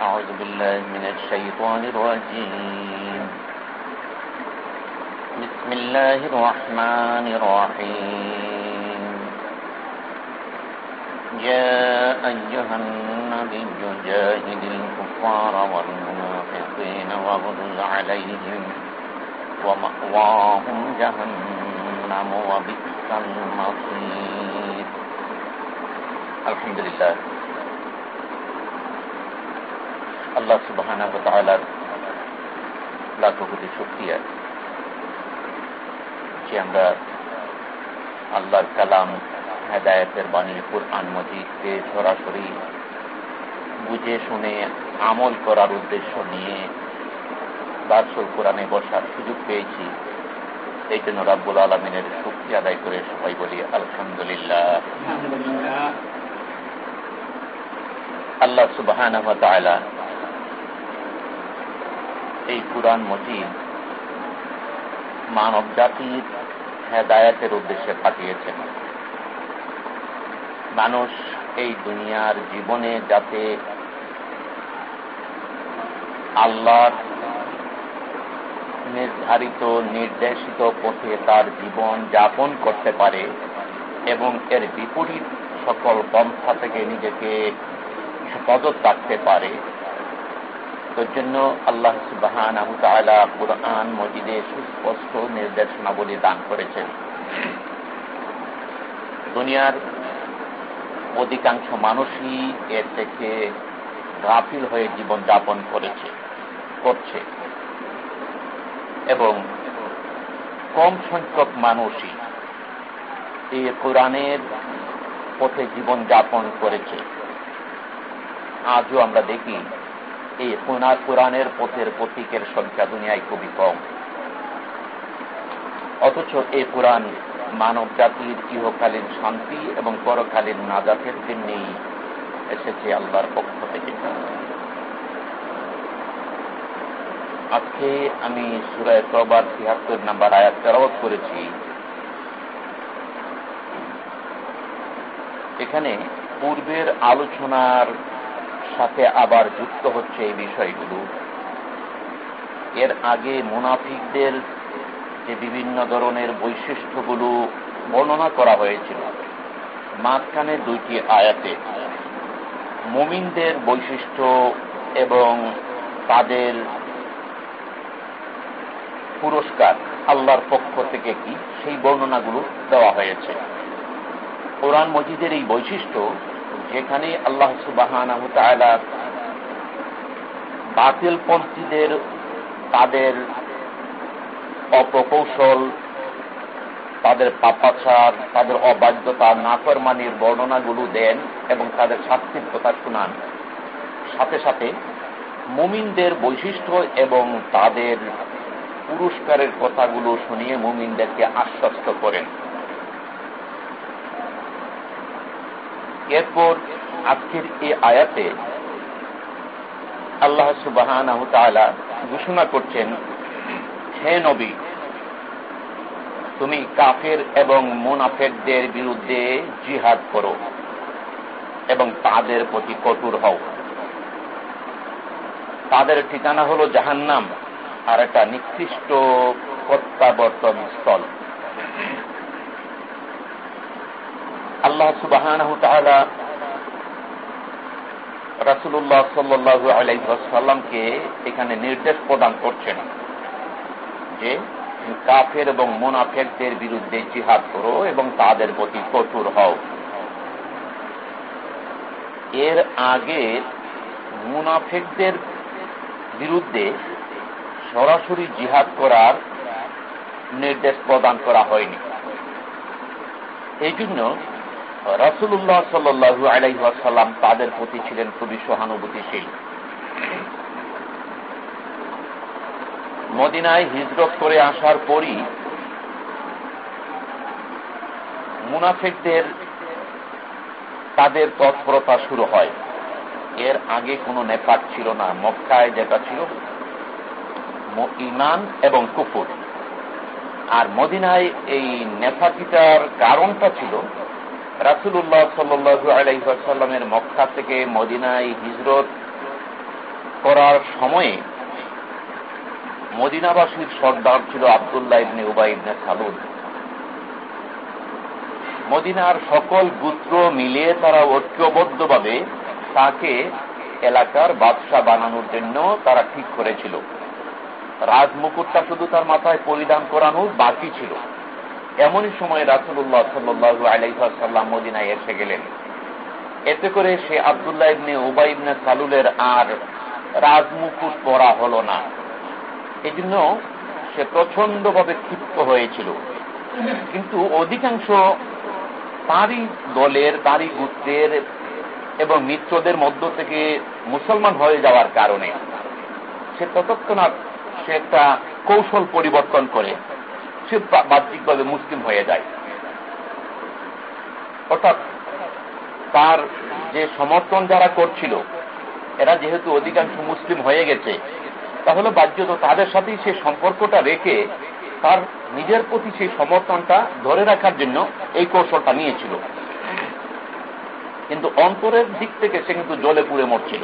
أعوذ بالله من الشيطان الرجيم. بسم الله الرحمن الرحيم. يا أيها النبي جاهد الكفار والمنافقين واغلظ عليهم ومأواهم جهنم وبئس المصير. الحمد لله. আল্লাহ সুবাহানা তালার লাখো কোটি শুক্রিয়া যে আমরা আল্লাহর কালাম হেদায়তের বাণী কোরআন মজিদকে সরাসরি বুঝে শুনে আমল করার উদ্দেশ্য নিয়ে বারসুল কোরআনে বসার সুযোগ পেয়েছি। এই জন্য রাব্বুল আলমিনের শক্তি আদায় করে সবাই বলি আলহামদুলিল্লাহ। আল্লাহ সুবাহ এই কোরআন মজিদ মানব জাতির হেদায়াতের উদ্দেশ্যে পাঠিয়েছেন। মানুষ এই দুনিয়ার জীবনে যাতে আল্লাহর নির্ধারিত, নির্দেশিত পথে তার জীবন যাপন করতে পারে এবং এর বিপরীত সকল পন্থা থেকে নিজেকে হেফাজত রাখতে পারে তোর জন্য আল্লাহ সুবাহান কুরআন, মজিদে সুস্পষ্ট নির্দেশনাবলী দান করেছেন। দুনিয়ার অধিকাংশ মানুষই এর থেকে গাফিল হয়ে জীবন যাপন করেছে, করছে। এবং কম সংখ্যক মানুষই এই কোরআনের পথে জীবন যাপন করেছে। আজও আমরা দেখি এই কোরআনের পথের প্রতীকের সংখ্যা দুনিয়ায় খুবই কম। অথচ এই কোরআন মানব জাতির ইহকালীন শান্তি এবং পরকালীন নাজাতের জন্যই এসেছে আল্লাহর পক্ষ থেকে। আজকে আমি সুরায় প্রবার তিয়াত্তর নাম্বার আয়াত তেরাওয়াত করেছি। এখানে পূর্বের আলোচনার সাথে আবার যুক্ত হচ্ছে এই বিষয়গুলো। এর আগে মুনাফিকদের যে বিভিন্ন ধরনের বৈশিষ্ট্যগুলো বর্ণনা করা হয়েছিল, মাঝখানে দুইটি আয়াতে, মুমিনদের বৈশিষ্ট্য এবং তাদের পুরস্কার আল্লাহর পক্ষ থেকে কি, সেই বর্ণনাগুলো দেওয়া হয়েছে। কোরআন মজিদের এই বৈশিষ্ট্য যেখানে আল্লাহ সুবাহ বাতিল পন্থীদের, তাদের অপ্রকৌশল, তাদের পাপাচার, তাদের অবাধ্যতা, নাফরমানির বর্ণনাগুলো দেন এবং তাদের শাস্তির কথা শুনান। সাথে সাথে মুমিনদের বৈশিষ্ট্য এবং তাদের পুরস্কারের কথাগুলো শুনিয়ে মুমিনদেরকে আশ্বস্ত করেন। এরপর আজকের এই আয়াতে আল্লাহ সুবাহ ঘোষণা করছেন, হে নবী, তুমি কাফের এবং মুনাফেরদের বিরুদ্ধে জিহাদ করো এবং তাদের প্রতি কঠোর হও। তাদের ঠিকানা হল জাহান্নাম, আর একটা নিকৃষ্ট প্রত্যাবর্তন স্থল। আল্লাহ সুবাহ রাসুল্লাহ সাল্লু আলাইসাল্লামকে এখানে নির্দেশ প্রদান করছেন যে কাফের এবং মোনাফেকদের বিরুদ্ধে জিহাদ করো এবং তাদের প্রতি কঠোর হও। এর আগে মুনাফেকদের বিরুদ্ধে সরাসরি জিহাদ করার নির্দেশ প্রদান করা হয়নি। এই জন্য রসুল্লাহ সাল্লু আলাইসাল্লাম তাদের প্রতি ছিলেন খুবই সহানুভূতিশীল। মদিনায় হিজরত করে আসার পরই মুনাফিকদের তাদের তৎপরতা শুরু হয়। এর আগে কোনো নেপাক ছিল না, মক্কায় যেটা ছিল ইমান এবং কুকুর আর মদিনায় এই নেফাকিটার কারণটা ছিল রাসুল্লাহ সাল্লু আলাইসাল্লামের মক্কা থেকে মদিনায় হিজরত করার সময়ে মদিনাবাসীর সর্দার ছিল আবদুল্লাহ ইবনে উবাই ইবনে সালুদ মদিনার সকল গুত্র মিলে তারা ঐক্যবদ্ধভাবে তাকে এলাকার বাদশাহ বানানোর জন্য তারা ঠিক করেছিল। রাজমুকুটটা শুধু তার মাথায় পরিধান করানোর বাকি ছিল। এমনই সময় রাসুল্লাহ সাল্লু আলাইসাল্লাম মদিনায় এসে গেলেন। এতে করে সে আবদুল্লাহ ইবনে উবাই ইবনে সালুলের আর রাজমুকুট পরা হল না। এই জন্য সে প্রচন্ডভাবে ক্ষিপ্ত হয়েছিল। কিন্তু অধিকাংশ তারই দলের, তারই গুত্রের এবং মিত্রদের মধ্য থেকে মুসলমান হয়ে যাওয়ার কারণে সে ততক্ষণাৎ সে একটা কৌশল পরিবর্তন করে। সে বাহ্যিকভাবে মুসলিম হয়ে যায়। অর্থাৎ তার যে সমর্থন যারা করছিল, এরা যেহেতু অধিকাংশ মুসলিম হয়ে গেছে, তাহলে বাহ্যত তাদের সাথেই সে সম্পর্কটা রেখে তার নিজের প্রতি সেই সমর্থনটা ধরে রাখার জন্য এই কৌশলটা নিয়েছিল। কিন্তু অন্তরের দিক থেকে সে কিন্তু জলে পুড়ে মরছিল,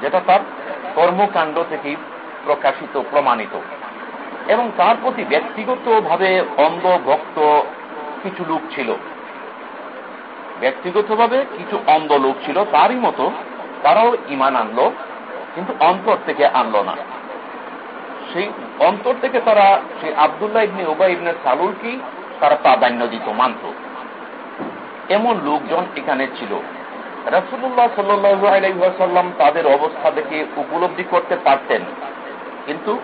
যেটা তার কর্মকাণ্ড থেকেই প্রকাশিত, প্রমাণিত। এবং তার প্রতি ব্যক্তিগতভাবে অন্ধ, ভক্ত কিছু লোক ছিল। ব্যক্তিগতভাবে কিছু অন্ধ লোক ছিল, তারই মতো তারাও ইমান আনলো, কিন্তু অন্তর থেকে আনলো না। সেই অন্তর থেকে তারা, সেই আবদুল্লাহ ইবনে ওবা ইবনে সালুলকেই তারা প্রাধান্য দিত, মানত। এমন লোকজন এখানে ছিল। রাসুল্লাহ সাল্লু আলাইসাল্লাম তাদের অবস্থা দেখে উপলব্ধি করতে পারতেন, কিন্তু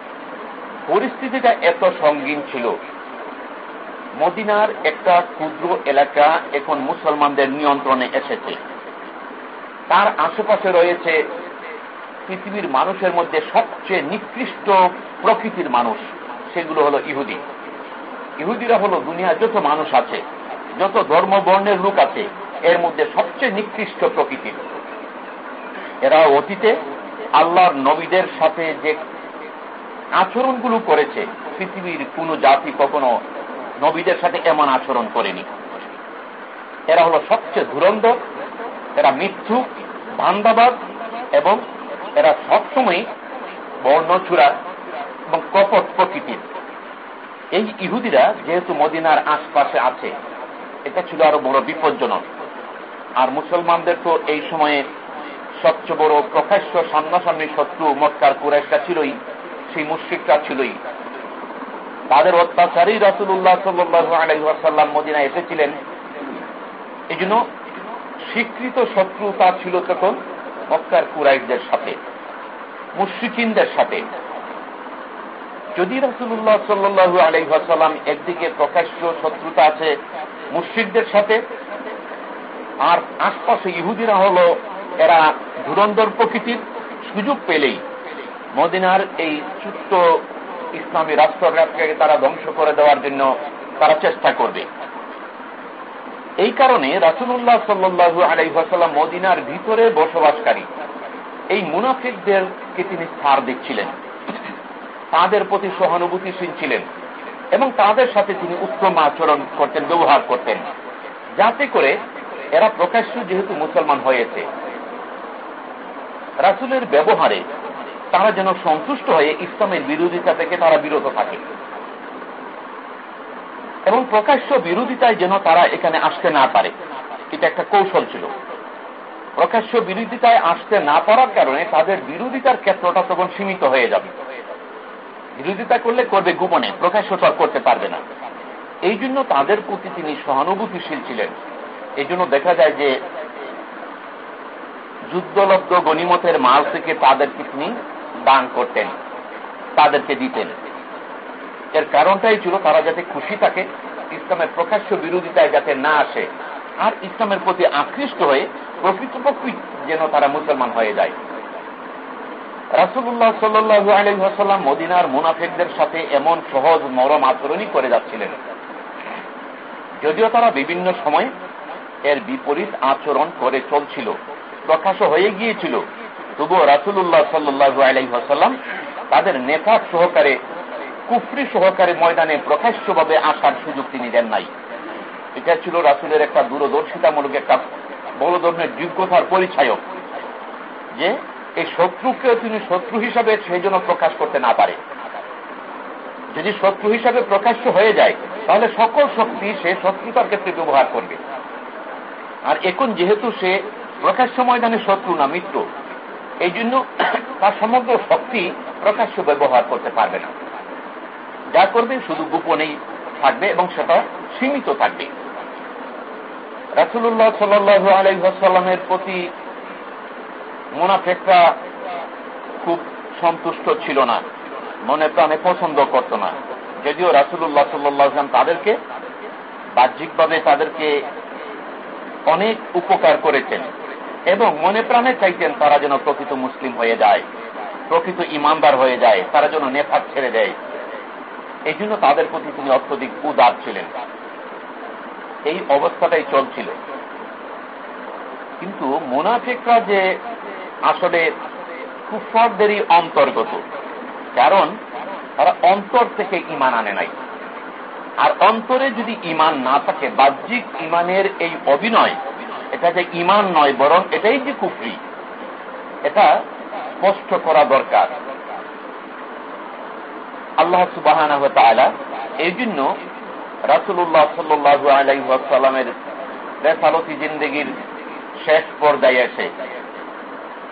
পরিস্থিতিটা এত সঙ্গীন ছিল। মদিনার একটা ক্ষুদ্র এলাকা এখন মুসলমানদের নিয়ন্ত্রণে এসেছে। তার আশেপাশে রয়েছে পৃথিবীর মানুষের মধ্যে সবচেয়ে নিকৃষ্ট প্রকৃতির মানুষ, সেগুলো হলো ইহুদি। ইহুদিরা হলো দুনিয়ার যত মানুষ আছে, যত ধর্ম বর্ণের লোক আছে, এর মধ্যে সবচেয়ে নিকৃষ্ট প্রকৃতির। এরা অতীতে আল্লাহর নবীদের সাথে যে আচরণগুলো করেছে, পৃথিবীর কোন জাতি কখনো নবীদের সাথে এমন আচরণ করেনি। এরা হলো সবচেয়ে ধুরন্ধর এরা মৃত্যু ভান্দাবাদ এবং এরা সবসময় বর্ণচূড়া এবং কপট প্রকৃতির। এই ইহুদিরা যেহেতু মদিনার আশপাশে আছে, এটা ছিল আরও বড় বিপজ্জনক। আর মুসলমানদের তো এই সময়ে সবচেয়ে বড় প্রকাশ্য সামনাসামনি শত্রু মক্কার কুরেশটা ছিলই। সেই মুশ্রিকটা ছিলই। তাদের অত্যাচারই রাসুল্লাহ সাল্লু আলহাসাল্লাম মদিনা এসেছিলেন। এই জন্য স্বীকৃত শত্রুতা ছিল তখন মক্কার কুরাইশদের সাথে মুশ্রিকিনদের সাথে। যদি রাসুল্লাহ সাল্লু আলহাসাল্লাম একদিকে প্রকাশ্য শত্রুতা আছে মুশ্রিকদের সাথে, আর আশপাশে ইহুদিরা হল, এরা ধুরন্ধর প্রকৃতির সুযোগ পেলেই। মদিনার এই ছোট্ট ইসলামী রাষ্ট্রঘাটকে তারা ধ্বংস করে দেওয়ার জন্য তারা চেষ্টা করবে। এই কারণে রাসুল্লাহ সাল্লু আলাইসাল্লাম মদিনার ভিতরে বসবাসকারী। এই মুনাফিকদেরকে তিনি ছাড় দিচ্ছিলেন। তাদের প্রতি সহানুভূতিশীল ছিলেন এবং তাদের সাথে তিনি উত্তম আচরণ করতেন, ব্যবহার করতেন। যাতে করে এরা প্রকাশ্য যেহেতু মুসলমান হয়েছে। রাসুলের ব্যবহারে তারা যেন সন্তুষ্ট হয়ে ইসলামের বিরোধিতা থেকে তারা বিরত থাকে। এবং প্রকাশ্য বিরোধিতায় যেন তারা এখানে আসতে না পারে। এটা একটা কৌশল ছিল। প্রকাশ্য বিরোধিতায় আসতে না পারার কারণে তাদের বিরোধিতার ক্ষেত্রটা তখন সীমিত হয়ে যাবে। বিরোধিতা করলে করবে গোপনে, প্রকাশ্য তো করতে পারবে না। এই জন্য তাদের প্রতি তিনি সহানুভূতিশীল ছিলেন। এই জন্য দেখা যায় যে যুদ্ধলব্ধ গণিমতের মাল থেকে তাদেরকে তিনি দান করতেন, তাদেরকে দিতেন। এর কারণটাই ছিল তারা যাতে খুশি থাকে, ইসলামের প্রকাশ্য বিরোধিতায় যাতে না আসে, আর ইসলামের প্রতি আকৃষ্ট হয়ে প্রকৃতপক্ষই যেন তারা মুসলমান হয়ে যায়। রাসুল্লাহ সাল্লু আলহাসাল্লাম মদিনার মুনাফেকদের সাথে এমন সহজ নরম আচরণই করে যাচ্ছিলেন। যদিও তারা বিভিন্ন সময় এর বিপরীত আচরণ করে চলছিল প্রকাশ হয়ে গিয়েছিল তবুও রাসুল্লাহ সাল্লু আলাইসাল্লাম তাদের নেতা সহকারে, কুফরি সহকারে ময়দানে প্রকাশ্যভাবে আসার সুযোগ তিনি দেন নাই। এটা ছিল রাসুলের একটা দূরদর্শিতামূলক একটা বড় ধরনের যোগ্যতার পরিচায়ক যে এই শত্রুকেও তিনি শত্রু হিসাবে সেই জন্য প্রকাশ করতে না পারে। যদি শত্রু হিসাবে প্রকাশ্য হয়ে যায়, তাহলে সকল শক্তি সে শত্রুতার ক্ষেত্রে ব্যবহার করবে। আর এখন যেহেতু সে প্রকাশ্য ময়দানে শত্রু না, মিত্র এই জন্য তার সমগ্র শক্তি প্রকাশ্য ব্যবহার করতে পারবে না। যা করবে শুধু গোপনেই থাকবে এবং সেটা সীমিত থাকবে। রাসুল্লাহ সাল্লাহ আলাইসাল্লামের প্রতি মোনাফেকরা খুব সন্তুষ্ট ছিল না, মনে প্রাণে পছন্দ করত না। যদিও রাসুল্লাহ সাল্লাম তাদেরকে বাহ্যিকভাবে তাদেরকে অনেক উপকার করেছেন। এবং মনে প্রাণে চাইতেন তারা যেন প্রকৃত মুসলিম হয়ে যায়, প্রকৃত ইমানদার হয়ে যায়, তারা যেন নেফাক ছেড়ে দেয়। এই জন্য তাদের প্রতি তিনি অত্যধিক উদার ছিলেন। এই অবস্থাটাই চলছিল। কিন্তু মুনাফিকরা যে আসলে কুফারদেরই অন্তর্গত, কারণ তারা অন্তর থেকে ইমান আনে নাই। আর অন্তরে যদি ইমান না থাকে, বাহ্যিক ইমানের এই অভিনয় এটা যে ইমান নয়, বরং এটাই যে কুফরি, এটা স্পষ্ট করা দরকার। আল্লাহ সুবাহ এই জন্য রাসুল্লাহ সাল্লু আলাইসাল্লামের রেসালতি জিন্দগির শেষ পর্যায়ে এসে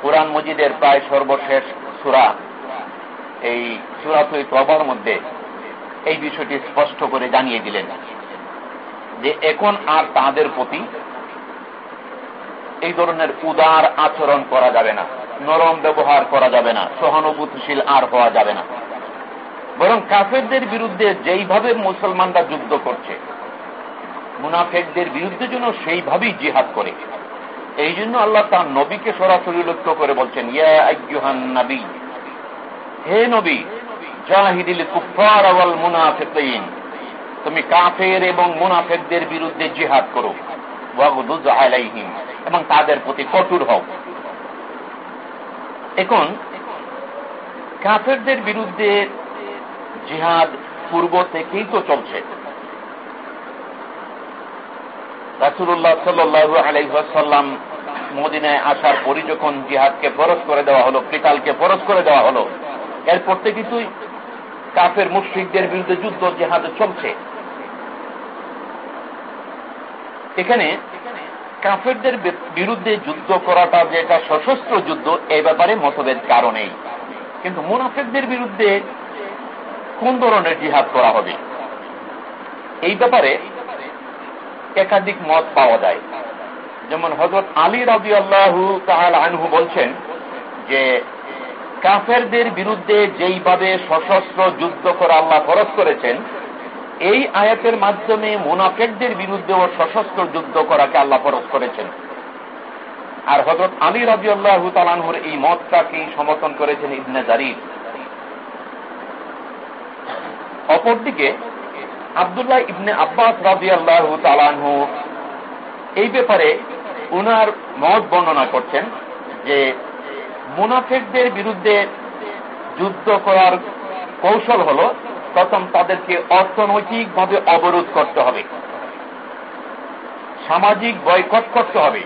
কোরআন মজিদের প্রায় সর্বশেষ সুরা, এই সুরাতুই তবার মধ্যে এই বিষয়টি স্পষ্ট করে জানিয়ে দিলেন যে এখন আর তাদের প্রতি এই ধরনের উদার আচরণ করা যাবে না, নরম ব্যবহার করা যাবে না, সহানুভূতিশীল আর হওয়া যাবে না। বরং কাফেরদের বিরুদ্ধে যেইভাবে মুসলমানরা যুদ্ধ করছে, মুনাফেকদের বিরুদ্ধে যেন সেইভাবেই জিহাদ করে। এই জন্য আল্লাহ তার নবীকে সরাসরি লক্ষ্য করে বলছেন ইয়াহান নবী, হে নবী, জাহিদিল কুফার আওয়াল তুমি কাফের এবং মুনাফেকদের বিরুদ্ধে জিহাদ করো। এবং তাদের প্রতি কঠোর হও। এখন, কাফেরদের বিরুদ্ধে জিহাদ পূর্ব থেকেই তো চলছে। রাসুল্লাহ সাল্লু আলাইসাল্লাম মদিনায় আসার পরই যখন জিহাদকে ফরজ করে দেওয়া হলো পিতালকে ফরজ করে দেওয়া হলো, এরপর থেকে তুই কাফের মুশ্রিকদের বিরুদ্ধে যুদ্ধ, জেহাদ চলছে। এখানে কাফেরদের বিরুদ্ধে যুদ্ধ করাটা যে এটা সশস্ত্র যুদ্ধ এই ব্যাপারে মতভেদ কারণেই কিন্তু মুনাফেকদের বিরুদ্ধে কোন ধরনের জিহাদ করা হবে? এই ব্যাপারে একাধিক মত পাওয়া যায়। যেমন হজরত আলী রাজি আল্লাহু আনহু বলছেন যে, কাফেরদের বিরুদ্ধে যেইভাবে সশস্ত্র যুদ্ধ করা আল্লাহ খরচ করেছেন এই আয়াতের মাধ্যমে মুনাফেকদের বিরুদ্ধেও সশস্ত্র যুদ্ধ করাকে আল্লাহ ফরজ করেছেন। আর হজরত আলী রাজি আল্লাহ তালানহুর এই মতটাকেই সমর্থন করেছেন ইবনে জারির। অপরদিকে আবদুল্লাহ ইবনে আব্বাস রাজি আল্লাহ তালানহু এই ব্যাপারে উনার মত বর্ণনা করছেন যে মুনাফেকদের বিরুদ্ধে যুদ্ধ করার কৌশল হল প্রথম তাদেরকে অর্থনৈতিকভাবে অবরোধ করতে হবে। সামাজিক বয়কট করতে হবে।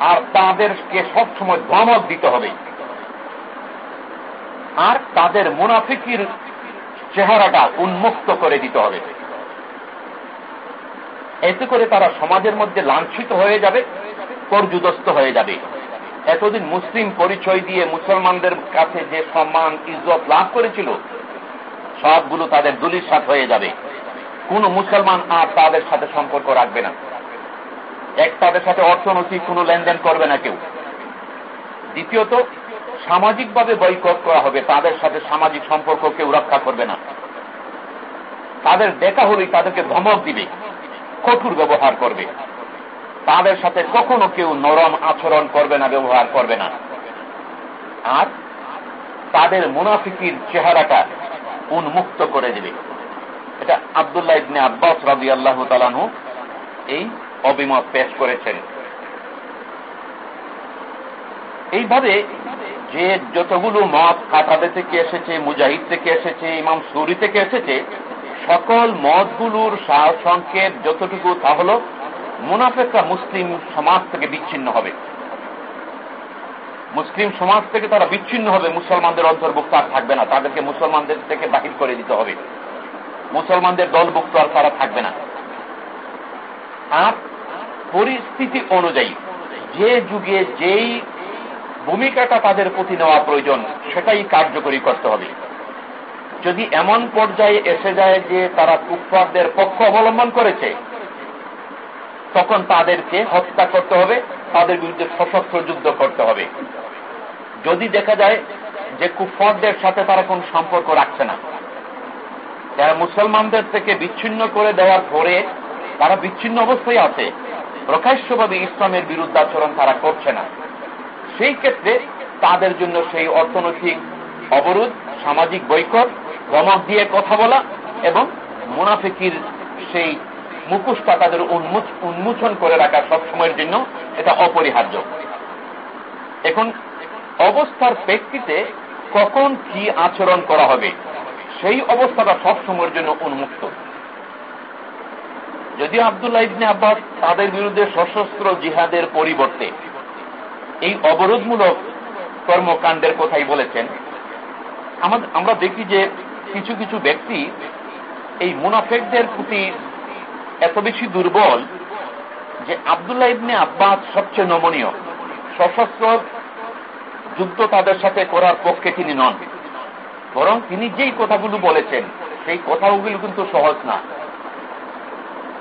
আর তাদেরকে সবসময় ধমক দিতে হবে। আর তাদের মুনাফিকির চেহারাটা উন্মুক্ত করে দিতে হবে। এতে করে তারা সমাজের মধ্যে লাঞ্ছিত হয়ে যাবে, পর্যুদস্ত হয়ে যাবে। এতদিন মুসলিম পরিচয় দিয়ে মুসলমানদের কাছে যে সম্মান, ইজ্জত লাভ করেছিল সবগুলো তাদের দুলিশাত হয়ে যাবে। কোন মুসলমান আর তাদের সাথে সম্পর্ক রাখবে না। এক তাদের সাথে অর্থনৈতিক কোন লেনদেন করবে না কেউ। দ্বিতীয়ত, সামাজিকভাবে বৈকট করা হবে, তাদের সাথে সামাজিক সম্পর্ক কেউ রক্ষা করবে না। তাদের দেখা হলেই তাদেরকে ধমক দিবে, কঠোর ব্যবহার করবে। তাদের সাথে কখনো কেউ নরম আচরণ করবে না, ব্যবহার করবে না। আর তাদের মুনাফিকির চেহারাটা উন্মুক্ত করে দেবে। এটা আবদুল্লাহ ইবনে আব্বাস রাজি আল্লাহ তালানু এই অভিমত পেশ করেছেন। এইভাবে যে যতগুলো মত কাতাদে থেকে এসেছে, মুজাহিদ থেকে এসেছে, ইমাম সুরি থেকে এসেছে, সকল মতগুলোর সার সংকেত যতটুকু তা হল, মুনাফেকরা মুসলিম সমাজ থেকে বিচ্ছিন্ন হবে। মুসলিম সমাজ থেকে তারা বিচ্ছিন্ন হবে, মুসলমানদের অন্তর্ভুক্ত আর থাকবে না। তাদেরকে মুসলমানদের থেকে বাহির করে দিতে হবে। মুসলমানদের দলভুক্ত আর তারা থাকবে না। আর পরিস্থিতি অনুযায়ী, যে যুগে যেই ভূমিকাটা তাদের প্রতি নেওয়া প্রয়োজন, সেটাই কার্যকরী করতে হবে। যদি এমন পর্যায়ে এসে যায় যে তারা কুফারদের পক্ষ অবলম্বন করেছে, তখন তাদেরকে হত্যা করতে হবে তাদের বিরুদ্ধে সশস্ত্র যুদ্ধ করতে হবে। যদি দেখা যায় যে কুফরদের সাথে তারা কোন সম্পর্ক রাখছে না, যারা মুসলমানদের থেকে বিচ্ছিন্ন করে দেওয়ার পরে তারা বিচ্ছিন্ন অবস্থায় আছে, প্রকাশ্যভাবে ইসলামের বিরুদ্ধাচরণ তারা করছে না, সেই ক্ষেত্রে তাদের জন্য সেই অর্থনৈতিক অবরোধ, সামাজিক বৈকট রমক দিয়ে কথা বলা এবং মুনাফিকির সেই মুখোশটা তাদের উন্মোচন করে রাখা সবসময়ের জন্য এটা অপরিহার্য। এখন অবস্থার প্রেক্ষিতে কখন কি আচরণ করা হবে, সেই অবস্থাটা সবসময়ের জন্য উন্মুক্ত। যদি আবদুল্লাহ ইবনে আব্বাস তাদের বিরুদ্ধে সশস্ত্র জিহাদের পরিবর্তে এই অবরোধমূলক কর্মকাণ্ডের কথাই বলেছেন আমরা দেখি যে কিছু কিছু ব্যক্তি এই মুনাফেকদের প্রতি এত বেশি দুর্বল যে আবদুল্লাহ ইবনে আব্বাস সবচেয়ে নমনীয়। সশস্ত্র যুদ্ধ তাদের সাথে করার পক্ষে তিনি নন। বরং তিনি যেই কথাগুলো বলেছেন, সেই কথাগুলো কিন্তু সহজ না।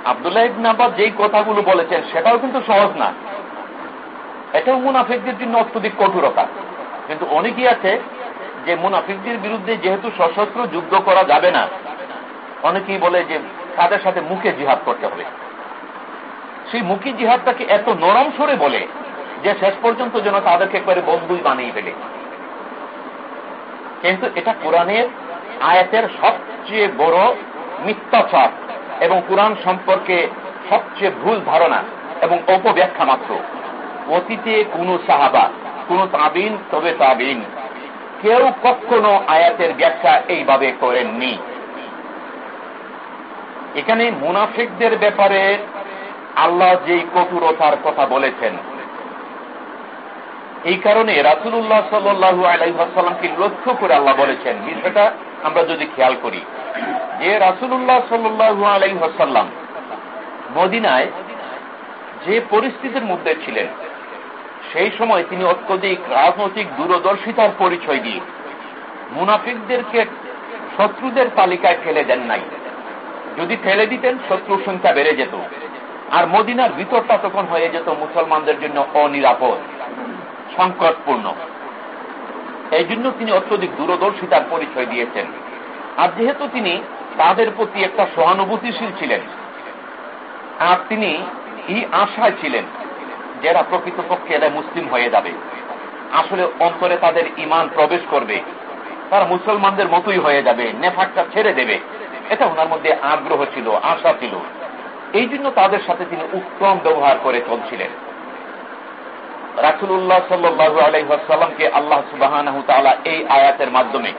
আবদুল্লাহ ইবনে আব্বাস যেই কথাগুলো বলেছেন, সেটাও কিন্তু সহজ না। এটাও মুনাফিকদের জন্য অত্যধিক কঠোরতা কিন্তু অনেকেই আছে যে মুনাফিকদের বিরুদ্ধে যেহেতু সশস্ত্র যুদ্ধ করা যাবে না, অনেকেই বলে যে তাদের সাথে মুখে জিহাদ করতে হবে। সেই মুখী জিহাদটাকে এত নরম সরে বলে যে শেষ পর্যন্ত যেন তাদেরকে একবারে বন্ধুই বানিয়ে ফেলে। কিন্তু এটা কোরআনের আয়াতের সবচেয়ে বড় মিথ্যাচার এবং কোরআন সম্পর্কে সবচেয়ে ভুল ধারণা এবং অপব্যাখ্যা মাত্র। অতীতে কোন সাহাবা, কোন তাবিন, তবে তাবিন। কেউ কখনো আয়াতের ব্যাখ্যা এইভাবে করেননি। এখানে মুনাফিকদের ব্যাপারে আল্লাহ যেই কঠোরতার কথা বলেছেন। এই কারণে রাসুল্লাহ সাল্লু আলাইসাল্লামকে লক্ষ্য করে আল্লাহ বলেছেন, বিষয়টা আমরা যদি খেয়াল করি যে রাসুল্লাহ সাল্লু আলাইসাল্লাম মদিনায় যে পরিস্থিতির মধ্যে ছিলেন, সেই সময় তিনি অত্যধিক রাজনৈতিক দূরদর্শিতার পরিচয় দিয়ে মুনাফিকদেরকে শত্রুদের তালিকায় ফেলে দেন নাই। যদি ফেলে দিতেন, শত্রুর সংখ্যা বেড়ে যেত। আর মদিনার ভিতরটা তখন হয়ে যেত মুসলমানদের জন্য অনিরাপদ, সংকটপূর্ণ। এই জন্য তিনি অত্যধিক দূরদর্শিতার পরিচয় দিয়েছেন। আর যেহেতু তিনি তাদের প্রতি একটা সহানুভূতিশীল ছিলেন, আর তিনি এই আশায় ছিলেন যারা প্রকৃতপক্ষে এরা মুসলিম হয়ে যাবে। আসলে অন্তরে তাদের ইমান প্রবেশ করবে। তারা মুসলমানদের মতোই হয়ে যাবে নেফাকটা ছেড়ে দেবে। এটা ওনার মধ্যে আগ্রহ ছিল, আশা ছিল। এই জন্য তাদের সাথে তিনি উত্তম ব্যবহার করে চলছিলেন। রাসুল্লাহ সাল্লু আলহাসাল্লামকে আল্লাহ সুবাহ এই আয়াতের মাধ্যমে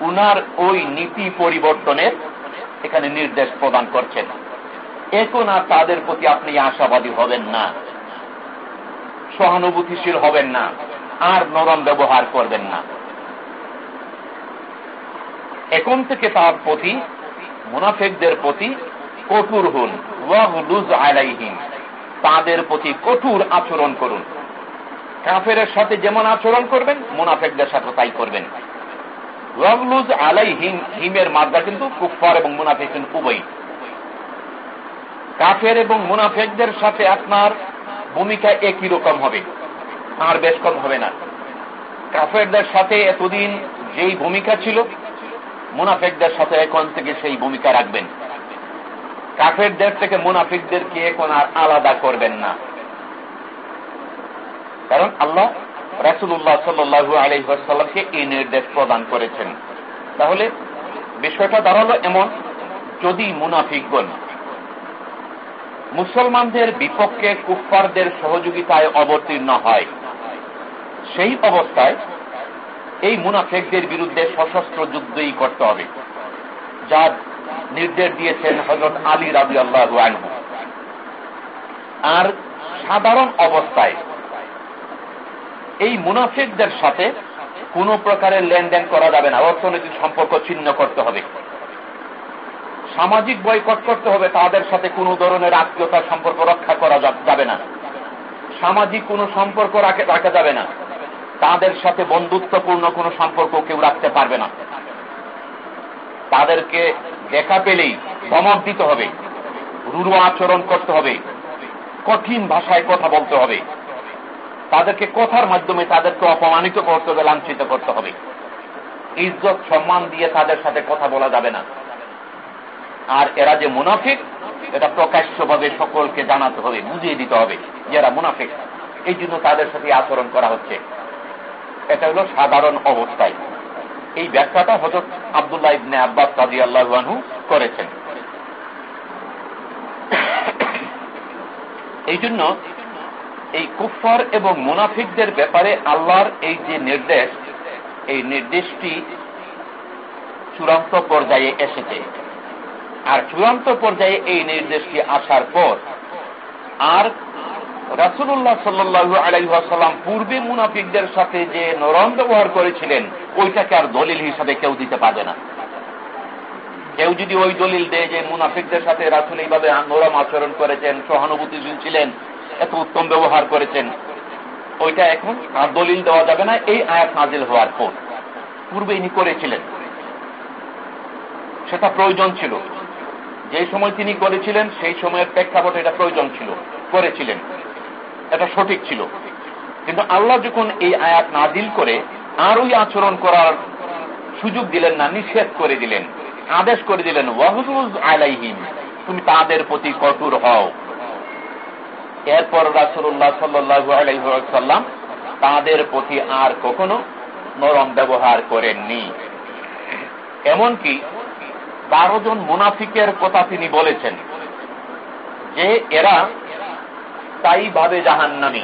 উনার ওই নীতি পরিবর্তনের এখানে নির্দেশ প্রদান করছেন। এখন আর তাদের প্রতি আপনি আশাবাদী হবেন না, সহানুভূতিশীল হবেন না, আর নরম ব্যবহার করবেন না। এখন থেকে তার প্রতি মুনাফেকদের প্রতি কঠোর হন। তাদের প্রতি কঠোর আচরণ করুন। কাফের সাথে যেমন আচরণ করবেন, মুনাফেকদের সাথে তাই করবেন। আলাই হিম হিমের মাদ্রা কিন্তু কুফার এবং মুনাফেক উভয় কাফের এবং মুনাফেকদের সাথে আপনার ভূমিকা একই রকম হবে, আর বেশ কম হবে না। কাফেরদের সাথে এতদিন যেই ভূমিকা ছিল মুনাফেকদের সাথে এখন থেকে সেই ভূমিকা রাখবেন। কাফেরদের থেকে মুনাফিকদেরকে এখন আর আলাদা করবেন না। কারণ আল্লাহ রাসুল্লাহ সাল্লু আলহাসাল্লামকে এই নির্দেশ প্রদান করেছেন। তাহলে বিষয়টা দাঁড়াল এমন, যদি মুনাফিকগণ মুসলমানদের বিপক্ষে কুফফারদের সহযোগিতায় অবতীর্ণ হয়, সেই অবস্থায় এই মুনাফেকদের বিরুদ্ধে সশস্ত্র যুদ্ধই করতে হবে। যার নির্দেশ দিয়েছেন হজরত আলী রাবি আল্লাহ আর সাধারণ অবস্থায় এই মুনাফিকদের সাথে কোন প্রকারের লেনদেন করা যাবে না। অর্থনৈতিক সম্পর্ক ছিন্ন করতে হবে। সামাজিক বয়কট করতে হবে। তাদের সাথে কোন ধরনের আত্মীয়তার সম্পর্ক রক্ষা করা যাবে না। সামাজিক কোন সম্পর্ক রাখা যাবে না। তাদের সাথে বন্ধুত্বপূর্ণ কোন সম্পর্ক কেউ রাখতে পারবে না। তাদেরকে দেখা পেলেই ধমক দিতে হবে রুরু আচরণ করতে হবে, কঠিন ভাষায় কথা বলতে হবে। তাদেরকে কথার মাধ্যমে তাদেরকে অপমানিত করতে হবে, লাঞ্ছিত করতে হবে। ইজ্জত সম্মান দিয়ে তাদের সাথে কথা বলা যাবে না। আর এরা যে মুনাফিক, এটা প্রকাশ্যভাবে সকলকে জানাতে হবে, বুঝিয়ে দিতে হবে যে এরা মুনাফিক। এই জন্য তাদের সাথে আচরণ করা হচ্ছে। এটা হলো সাধারণ অবস্থায়। এই ব্যাখ্যাটা হজরত আবদুল্লাহ ইবনে আব্বাস কাজী আল্লাহানহু করেছেন। এই জন্য এই কুফার এবং মুনাফিকদের ব্যাপারে আল্লাহর এই যে নির্দেশ, এই নির্দেশটি চূড়ান্ত পর্যায়ে এসেছে। আর চূড়ান্ত পর্যায়ে এই নির্দেশটি আসার পর আর রাসুল্লাহ সাল্লু আলাইসাল্লাম পূর্বে মুনাফিকদের সাথে যে নরম ব্যবহার করেছিলেন, ওইটাকে আর দলিল হিসাবে কেউ দিতে পারবে না। কেউ যদি ওই দলিল দেয় যে মুনাফিকদের সাথে রাসুল এইভাবে নরম আচরণ করেছেন, সহানুভূতিশীল ছিলেন, এত উত্তম ব্যবহার করেছেন, ওইটা এখন আর দলিল দেওয়া যাবে না, এই আয়াত নাজিল হওয়ার পর। পূর্বে ইনি করেছিলেন। সেটা প্রয়োজন ছিল। যে সময় তিনি করেছিলেন, সেই সময়ের প্রেক্ষাপটে এটা প্রয়োজন ছিল। করেছিলেন। এটা সঠিক ছিল। কিন্তু আল্লাহ যখন এই আয়াত নাজিল করে, আর ওই আচরণ করার সুযোগ দিলেন না, নিষেধ করে দিলেন, আদেশ করে দিলেন ওয়াহুজ আলাইহিম তুমি তাদের প্রতি কঠোর হও। এরপর রাসুল্লাহ সাল্লু আলাইসাল্লাম তাদের প্রতি আর কখনো নরম ব্যবহার করেননি। এমনকি বারো জন মুনাফিকের কথা তিনি বলেছেন যে, এরা স্থায়ীভাবে জাহান নামি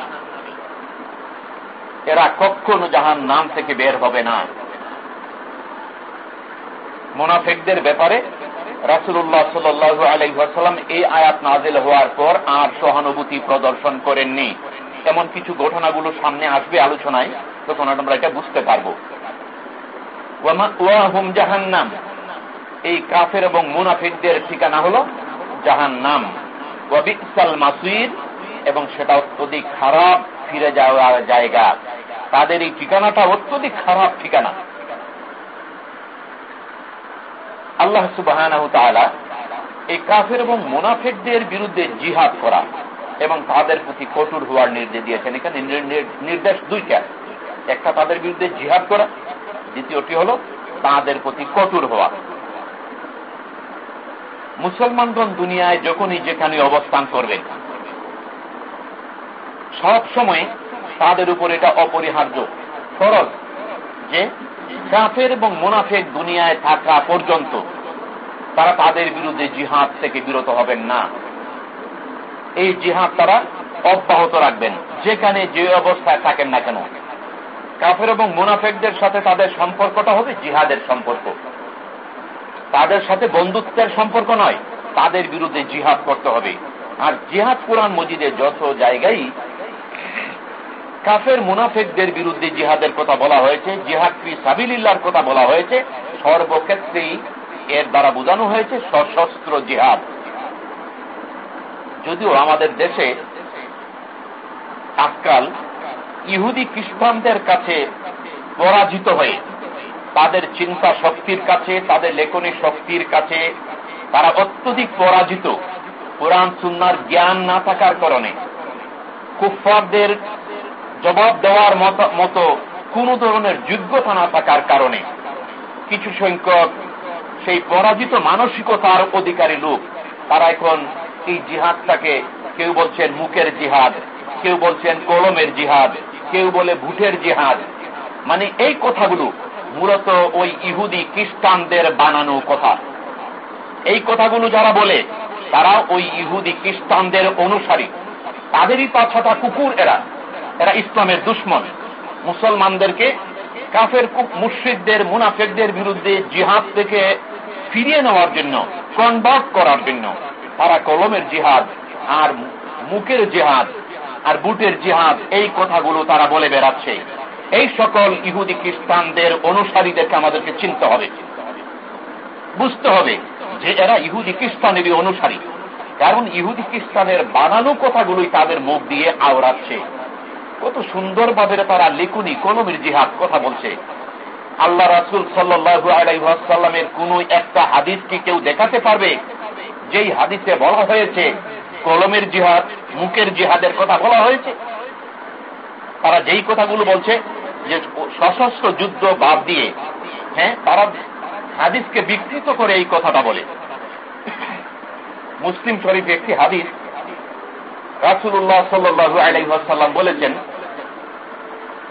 এরা কখনো জাহান নাম থেকে বের হবে না। মোনাফেকদের ব্যাপারে রাসুল্লাহ সাল্লু আলহাম এই আয়াত নাজিল হওয়ার পর আর সহানুভূতি প্রদর্শন করেননি। এমন কিছু ঘটনাগুলো সামনে আসবে আলোচনায় তখন আমরা এটা বুঝতে পারব। ওয়াহুম জাহান্নাম। এই কাফের এবং মুনাফিকদের ঠিকানা হল জাহান্নাম। ওয়াবিসাল মাসুইর এবং সেটা অত্যধিক খারাপ ফিরে যাওয়ার জায়গা। তাদের এই ঠিকানাটা অত্যধিক খারাপ ঠিকানা। আল্লাহ সুবাহ এই কাফের এবং মুনাফেকদের বিরুদ্ধে জিহাদ করা এবং তাদের প্রতি কঠোর হওয়ার নির্দেশ দিয়েছেন। এখানে নির্দেশ দুইটা। একটা তাদের বিরুদ্ধে জিহাদ করা, দ্বিতীয়টি হল তাদের প্রতি কঠোর হওয়া। মুসলমানগণ দুনিয়ায় যখনই যেখানে অবস্থান করবেন সব সময় তাদের উপর এটা অপরিহার্য। ফরজ যে কাফের এবং মুনাফেক দুনিয়ায় থাকা পর্যন্ত তারা তাদের বিরুদ্ধে জিহাদ থেকে বিরত হবেন না। এই জিহাদ তারা অব্যাহত রাখবেন, যেখানে যে অবস্থায় থাকেন না কেন। কাফের এবং মুনাফেকদের সাথে তাদের সম্পর্কটা হবে জিহাদের সম্পর্ক। তাদের সাথে বন্ধুত্বের সম্পর্ক নয়, তাদের বিরুদ্ধে জিহাদ করতে হবে। আর জিহাদ কোরআন মজিদের যত জায়গায় কাফের মুনাফেকদের বিরুদ্ধে জিহাদের কথা বলা হয়েছে, জিহাদ ফি সাবিল্লার কথা বলা হয়েছে, সর্বক্ষেত্রেই এর দ্বারা বোঝানো হয়েছে সশস্ত্র জিহাদ। যদিও আমাদের দেশে আজকাল ইহুদি খ্রিস্টানদের কাছে পরাজিত হয়ে, তাদের চিন্তা শক্তির কাছে, তাদের লেখনী শক্তির কাছে, তারা অত্যধিক পরাজিত। কোরআন, সুন্নার জ্ঞান না থাকার কারণে কুফারদের জবাব দেওয়ার মতো কোন ধরনের যোগ্যতা না থাকার কারণে কিছু সংখ্যক সেই পরাজিত মানসিকতার অধিকারী লোক, তারা এখন এই জিহাদটাকে কেউ বলছেন মুখের জিহাদ, কেউ বলছেন কলমের জিহাদ, কেউ বলে ভুটের জিহাদ। মানে এই কথাগুলো মূলত ওই ইহুদি খ্রিস্টানদের বানানো কথা। এই কথাগুলো যারা বলে, তারা ওই ইহুদি খ্রিস্টানদের অনুসারী। তাদেরই পাছাটা কুকুর এরা। এরা ইসলামের দুশ্মন। মুসলমানদেরকে কাফের মুর্শিদদের, মুনাফেকদের বিরুদ্ধে জিহাদ থেকে ফিরিয়ে নেওয়ার জন্য কনভার্ট করার জন্য। তারা কলমের জিহাদ আর মুখের জিহাদ আর বুটের জিহাদ, এই কথাগুলো তারা বলে বেড়াচ্ছে। এই সকল ইহুদি খ্রিস্টানদের অনুসারীদেরকে আমাদেরকে চিনতে হবে। বুঝতে হবে যে এরা ইহুদি খ্রিস্টানেরই অনুসারী। কারণ ইহুদি খ্রিস্টানের বানানো কথাগুলোই তাদের মুখ দিয়ে আওড়াচ্ছে। কত সুন্দরভাবে তারা লিকুনি কলমের জিহাদ কথা বলছে। আল্লাহ রাসুল সাল্লু আলাইসাল্লামের কোন একটা হাদিস কি কেউ দেখাতে পারবে? যেই হাদিসে বলা হয়েছে, কলমের জিহাদ, মুখের জিহাদের কথা বলা হয়েছে। তারা যেই কথাগুলো বলছে, যে সশস্ত্র যুদ্ধ বাদ দিয়ে হ্যাঁ তারা হাদিসকে বিকৃত করে এই কথাটা বলে। মুসলিম শরীফ একটি হাদিস রাসুল্লাহ সাল্লু আলাইসাল্লাম বলেছেন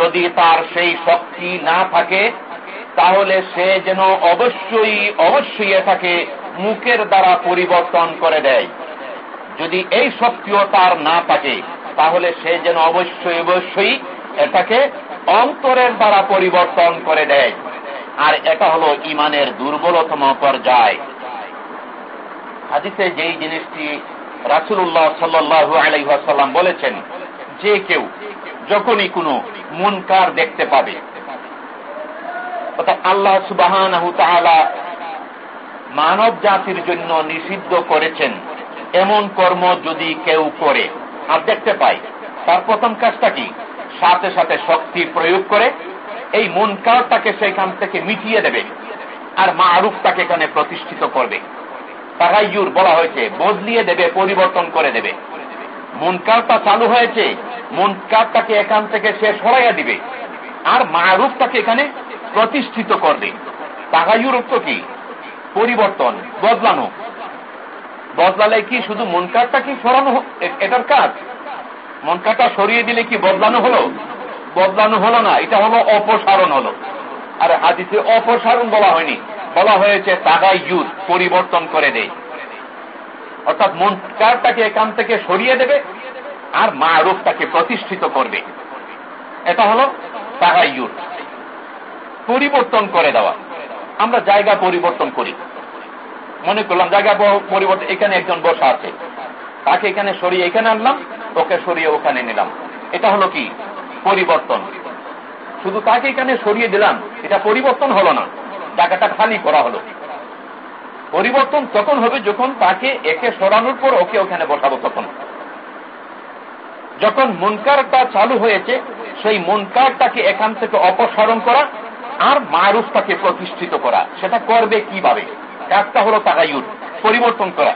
যদি তার সেই শক্তি না থাকে, তাহলে সে যেন অবশ্যই অবশ্যই এটাকে মুখের দ্বারা পরিবর্তন করে দেয়। যদি এই শক্তিও তার না থাকে, তাহলে সে যেন অবশ্যই অবশ্যই এটাকে অন্তরের দ্বারা পরিবর্তন করে দেয়। আর এটা হলো ইমানের দুর্বলতম পর্যায়। হাদিসে যেই জিনিসটি রাসুল্লাহ সাল্লু আলাইসাল্লাম বলেছেন, যে কেউ যখনই কোনো মুনকার দেখতে পাবে। আল্লাহ সুবাহ মানব জাতির জন্য নিষিদ্ধ করেছেন এমন কর্ম যদি কেউ করে, আর দেখতে পাই তার প্রথম কাজটা কি? সাথে সাথে শক্তি প্রয়োগ করে এই মুনকারটাকে সেখান থেকে মিটিয়ে দেবে আর মারুফ তাকে এখানে প্রতিষ্ঠিত করবে। তাহাইয়ুর বলা হয়েছে, বদলিয়ে দেবে, পরিবর্তন করে দেবে। মুনকারটা চালু হয়েছে, মুনকারটাকে এখান থেকে সে সরাইয়া দিবে। আর মারুফটাকে এখানে প্রতিষ্ঠিত করবে। তাহাইয়ুর তো কি? পরিবর্তন, বদলানো। বদলালে কি শুধু মনকারটা কি সরানো এটার কাজ? মনকারটা সরিয়ে দিলে কি বদলানো হলো? বদলানো হলো না, এটা হলো অপসারণ হলো। আর হাদিসে অপসারণ বলা হয়নি। বলা হয়েছে তাগাই ইউজ পরিবর্তন করে দেয় অর্থাৎ মনকারটাকে এখান থেকে সরিয়ে দেবে আর মারুফ তাকে প্রতিষ্ঠিত করবে। এটা হলো ইউজ পরিবর্তন করে দেওয়া। আমরা জায়গা পরিবর্তন করি। মনে করলাম জায়গা পরিবর্তন, এখানে একজন বসা আছে। তাকে এখানে সরিয়ে এখানে আনলাম, ওকে সরিয়ে ওখানে নিলাম। এটা হলো কি? পরিবর্তন। শুধু তাকে এখানে সরিয়ে দিলাম, এটা পরিবর্তন হলো না। জায়গাটা খালি করা হলো। পরিবর্তন তখন হবে যখন তাকে একে সরানোর পর ওকে ওখানে বসাবো তখন। যখন মনকারটা চালু হয়েছে, সেই মনকারটাকে এখান থেকে অপসারণ করা আর মারুফটাকে প্রতিষ্ঠিত করা, সেটা করবে কীভাবে? কাজটা হলো তাগায়ুর পরিবর্তন করা।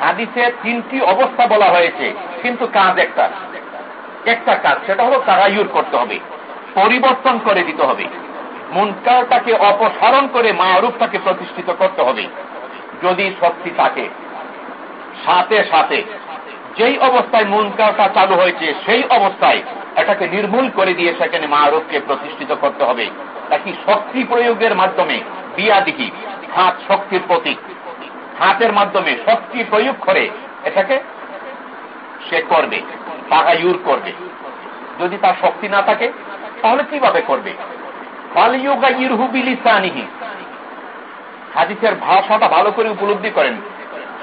হাদিসে তিনটি অবস্থা বলা হয়েছে, কিন্তু কাজ একটা। একটা কাজ, সেটা হলো তাগায়ুর করতে হবে, পরিবর্তন করে দিতে হবে। মুনকারটাকে অপসারণ করে মারুফটাকে প্রতিষ্ঠিত করতে হবে। যদি শক্তি থাকে। সাথে সাথে যেই অবস্থায় মুনকারটা চালু হয়েছে, সেই অবস্থায় এটাকে নির্মূল করে দিয়ে সেখানে মারুফকে প্রতিষ্ঠিত করতে হবে। নাকি শক্তি প্রয়োগের মাধ্যমে বিয়া দিকি হাত শক্তির প্রতীক। হাতের মাধ্যমে শক্তি প্রয়োগ করে এটাকে সে করবে তাগায়ুর করবে। যদি তার শক্তি না থাকে, তাহলে কীভাবে করবে? হাদিসের ভাষাটা ভালো করে উপলব্ধি করেন।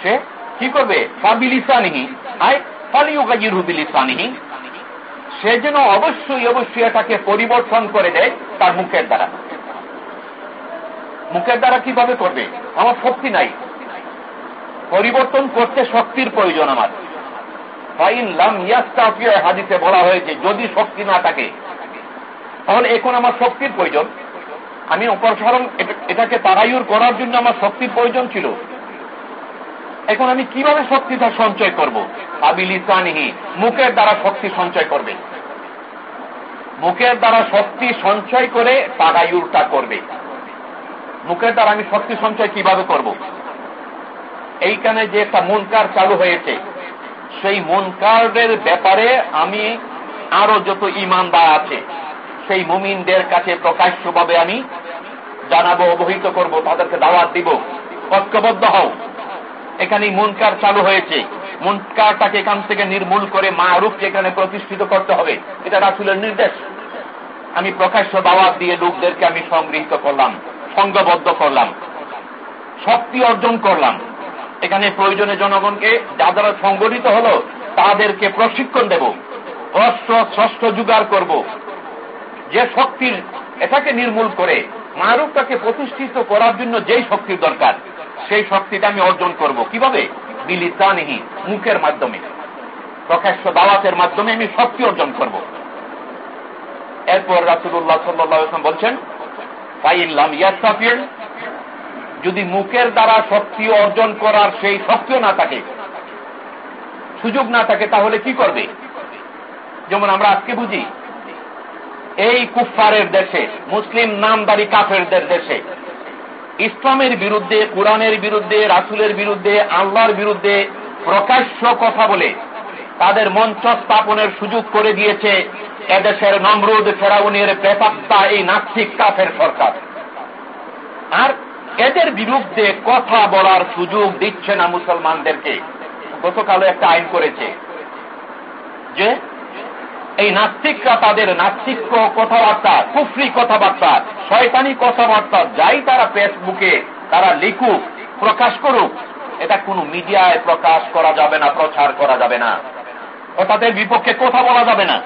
সে কি করবে? সে যেন অবশ্যই অবশ্যই এটাকে পরিবর্তন করে দেয় তার মুখের দ্বারা। মুখের দ্বারা কীভাবে করবে? আমার শক্তি নাই। পরিবর্তন করতে শক্তির প্রয়োজন আমার। ফাইন হাদিসে বলা হয়েছে, যদি শক্তি না থাকে, তাহলে এখন আমার শক্তির প্রয়োজন। আমি অপসারণ এটাকে তারায়ুর করার জন্য আমার শক্তির প্রয়োজন ছিল। এখন আমি কীভাবে শক্তিটা সঞ্চয় করব? আবিলিসানিহি মুখের দ্বারা শক্তি সঞ্চয় করবে। মুখের দ্বারা শক্তি সঞ্চয় করে তাগায়ুরটা করবে। মুখের দ্বারা আমি শক্তি সঞ্চয় কীভাবে করব? এইখানে যে একটা মনকার চালু হয়েছে, সেই মনকারের ব্যাপারে আমি আরও যত ইমানদার আছে সেই মুমিনদের কাছে প্রকাশ্যভাবে আমি জানাব, অবহিত করব, তাদেরকে দাওয়াত দিব। ঐক্যবদ্ধ হও। এখানে মুনকার চালু হয়েছে। মুনকারটাকে এখান থেকে নির্মূল করে মারুফকে এখানে প্রতিষ্ঠিত করতে হবে, এটা রাসুলের নির্দেশ। আমি প্রকাশ্য দাওয়াত দিয়ে লোকদেরকে আমি সংগৃহীত করলাম, সংঘবদ্ধ করলাম, শক্তি অর্জন করলাম। এখানে প্রয়োজনে জনগণকে, যা যারা সংগঠিত হলো, তাদেরকে প্রশিক্ষণ দেব, অস্ত্র ষষ্ঠ জোগাড় করব যে শক্তির এটাকে নির্মূল করে মারুফটাকে প্রতিষ্ঠিত করার জন্য যেই শক্তির দরকার, সেই শক্তিটা আমি অর্জন করব। কীভাবে? বিলিতানিহি, মুখের মাধ্যমে। প্রকাশ্য দাওয়াতের মাধ্যমে আমি শক্তি অর্জন করব। এরপর রাসুল্লাহ সাল্লাম বলছেন ফাইল্লাম ইয়াস্তাফির যদি মুখের দ্বারা শক্তি অর্জন করার সেই শক্তিও না থাকে, সুযোগ না থাকে, তাহলে কি করবে? যেমন আমরা আজকে বুঝি এই কুফারের দেশে, মুসলিম নামদারি কাফেরদের দেশে। ইসলামের বিরুদ্ধে, কোরআনের বিরুদ্ধে, রাসুলের বিরুদ্ধে, আল্লাহর বিরুদ্ধে প্রকাশ্য কথা বলে তাদের মঞ্চ স্থাপনের সুযোগ করে দিয়েছে এদেশের নমরুদ ফেরাউনের প্রেতাত্মা এই নাস্তিক কাফের সরকার। আর এদের বিরুদ্ধে কথা বলার সুযোগ দিচ্ছে না মুসলমানদেরকে। গতকালও একটা আইন করেছে যে এই নাস্তিকরা তাদের নাস্তিক্য কথাবার্তা, কুফরি কথাবার্তা, শয়তানি কথাবার্তা যাই তারা ফেসবুকে, তারা লিখুক, প্রকাশ করুক, এটা কোন মিডিয়ায় প্রকাশ করা যাবে না, প্রচার করা যাবে না। ও তাদের বিপক্ষে কথা বলা যাবে না।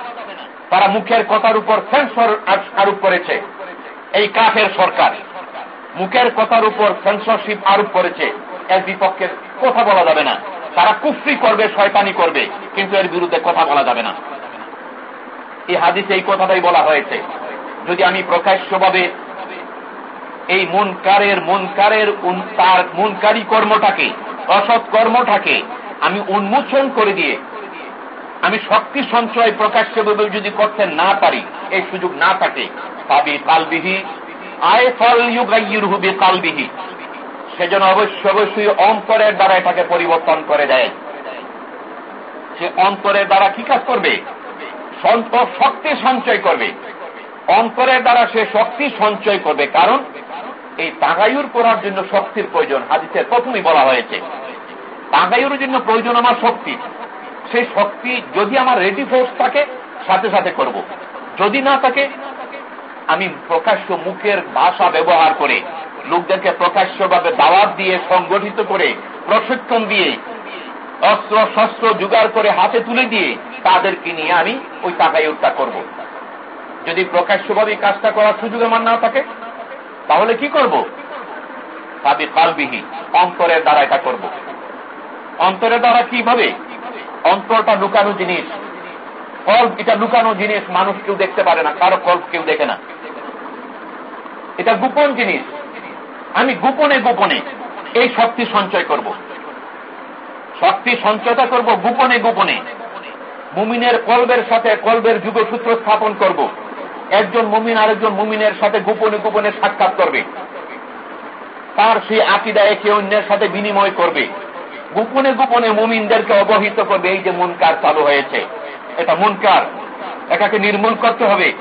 তারা মুখের কথার উপর সেন্সর আরোপ করেছে। এই কাফের সরকার মুখের কথার উপর সেন্সরশিপ আরোপ করেছে। এর বিপক্ষে কথা বলা যাবে না। তারা কুফরি করবে, শয়তানি করবে, কিন্তু এর বিরুদ্ধে কথা বলা যাবে না। এই হাদিসে এই কথাটাই বলা হয়েছে। যদি আমি প্রকাশ্যভাবে এই মুনকারের মুনকারের তার মুনকারি কর্মটাকে, অসৎ কর্মটাকে আমি উন্মোচন করে দিয়ে আমি শক্তি সঞ্চয় প্রকাশ্যভাবে যদি করতে না পারি, এই সুযোগ না থাকে পাবি কালবিহি আয় ফল ইউগাইয়ুরহুবি কালবিহি সেজন্য অবশ্য অবশ্যই অন্তরের দ্বারা এটাকে পরিবর্তন করে দেয়। সে অন্তরের দ্বারা কি কাজ করবে? শক্তি সঞ্চয় করবে। অন্তরের দ্বারা সে শক্তি সঞ্চয় করবে। কারণ এই তাগায়ুর করার জন্য শক্তির প্রয়োজন। হাদিসের প্রথমেই বলা হয়েছে, তাগায়ুর জন্য প্রয়োজন আমার শক্তি। সেই শক্তি যদি আমার রেডি ফোর্স থাকে, সাথে সাথে করব। যদি না থাকে, আমি প্রকাশ্য মুখের ভাষা ব্যবহার করে, লোকদেরকে প্রকাশ্যভাবে দাওয়াত দিয়ে, সংগঠিত করে, প্রশিক্ষণ দিয়ে অস্ত্র, শস্ত্র জোগাড় করে হাতে তুলে দিয়ে তাদেরকে নিয়ে আমি ওই টাকায় তাকায়ুরটা করব। যদি প্রকাশ্যভাবে কাজটা করার সুযোগ আমার না থাকে, তাহলে কি করব? তাদের কালবিহী, অন্তরের দ্বারা এটা করব। অন্তরের দ্বারা কীভাবে? অন্তরটা লুকানো জিনিস। কল্প, এটা লুকানো জিনিস মানুষ কেউ দেখতে পারে না, কারও কল্প কেউ দেখে না। এটা গোপন জিনিস। আমি গোপনে গোপনে এই শক্তি সঞ্চয় করব। শক্তি সঞ্চয়তা করব গোপনে গোপনে। মুমিনের কলবের সাথে কলবের যুগসূত্র স্থাপন করব। একজন মুমিন আরেকজন মুমিনের সাথে গোপনে গোপনে সাক্ষাৎ করবে। তার সেই আকিদা একে অন্যের সাথে বিনিময় করবে। গোপনে গোপনে মুমিনদেরকে অবহিত করবে, এই যে মুনকার চালু হয়েছে। এটা মুনকার। এটাকে নির্মূল করতে হবে।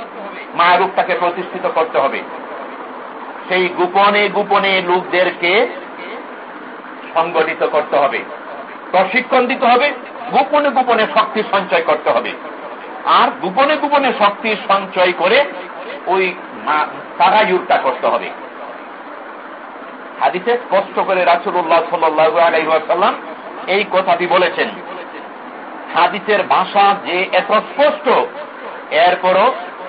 মায়ারূপটাকে প্রতিষ্ঠিত করতে হবে। সেই গোপনে গোপনে লোকদেরকে সংগঠিত করতে হবে। প্রশিক্ষণ দিতে হবে, গোপনে গোপনে শক্তি সঞ্চয় করতে হবে। আর গোপনে গোপনে শক্তি সঞ্চয় করে ওই তাগায়ুরটা করতে হবে। হাদিসে স্পষ্ট করে রাসুল্লাহ সাল্লু আলাইসাল্লাম এই কথাটি বলেছেন। হাদিসের ভাষা যে এত স্পষ্ট, এরপরও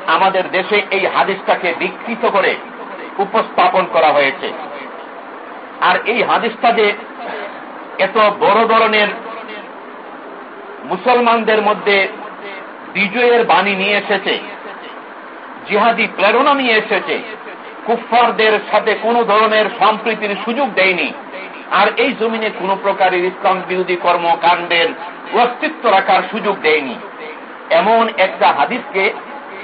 আমাদের দেশে এই হাদিসটাকে বিকৃত করে উপস্থাপন করা হয়েছে। আর এই হাদিসটা যে এত বড় ধরনের মুসলমানদের মধ্যে বিজয়ের বাণী নিয়ে এসেছে, জিহাদি প্রেরণা নিয়ে এসেছে কুফারদের সাথে কোনো ধরনের সম্প্রীতির সুযোগ দেয়নি। আর এই জমিনে কোন প্রকারের ইসলাম বিরোধী কর্মকাণ্ডের অস্তিত্ব রাখার সুযোগ দেয়নি। এমন একটা হাদিসকে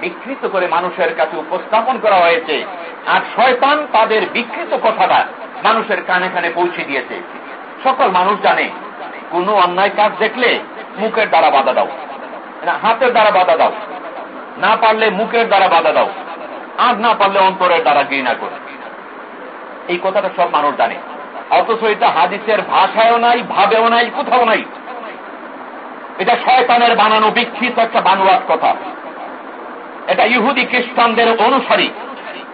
বিকৃত করে মানুষের কাছে উপস্থাপন করা হয়েছে, আর শয়তান তাদের বিকৃত কথাটা মানুষের কানে কানে পৌঁছে দিয়েছে। সকল মানুষ জানে, কোন অন্যায় কাজ দেখলে মুখের দ্বারা বাধা দাও। হাতের দ্বারা বাধা দাও। না পারলে মুখের দ্বারা বাধা দাও। আর না পারলে অন্তরের দ্বারা ঘৃণা করো। এই কথাটা সব মানুষ জানে। অথচ এটা হাদিসের ভাষায়ও নাই, ভাবেও নাই, কোথাও নাই। এটা শয়তানের বানানো বিক্ষিত একটা বানুয়ার কথা। এটা ইহুদি খ্রিস্টানদের অনুসারী।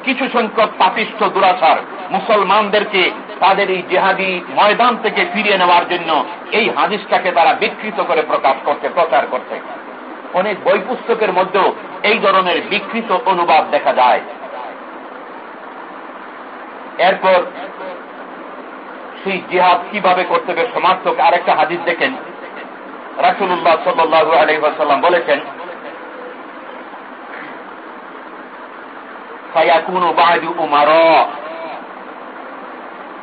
কিছু সংখ্যক পাপিষ্ঠ দুরাচার মুসলমানদেরকে তাদের এই জেহাদি ময়দান থেকে ফিরিয়ে নেওয়ার জন্য এই হাদিসটাকে তারা বিকৃত করে প্রকাশ করতে, প্রচার করতে। অনেক বই পুস্তকের মধ্যেও এই ধরনের বিকৃত অনুবাদ দেখা যায়। এরপর সেই জিহাদ কীভাবে করতে হবে সমার্থক, আরেকটা হাদিস দেখেন। রাসুল্লাহ সাল্লু আলহাম বলেছেন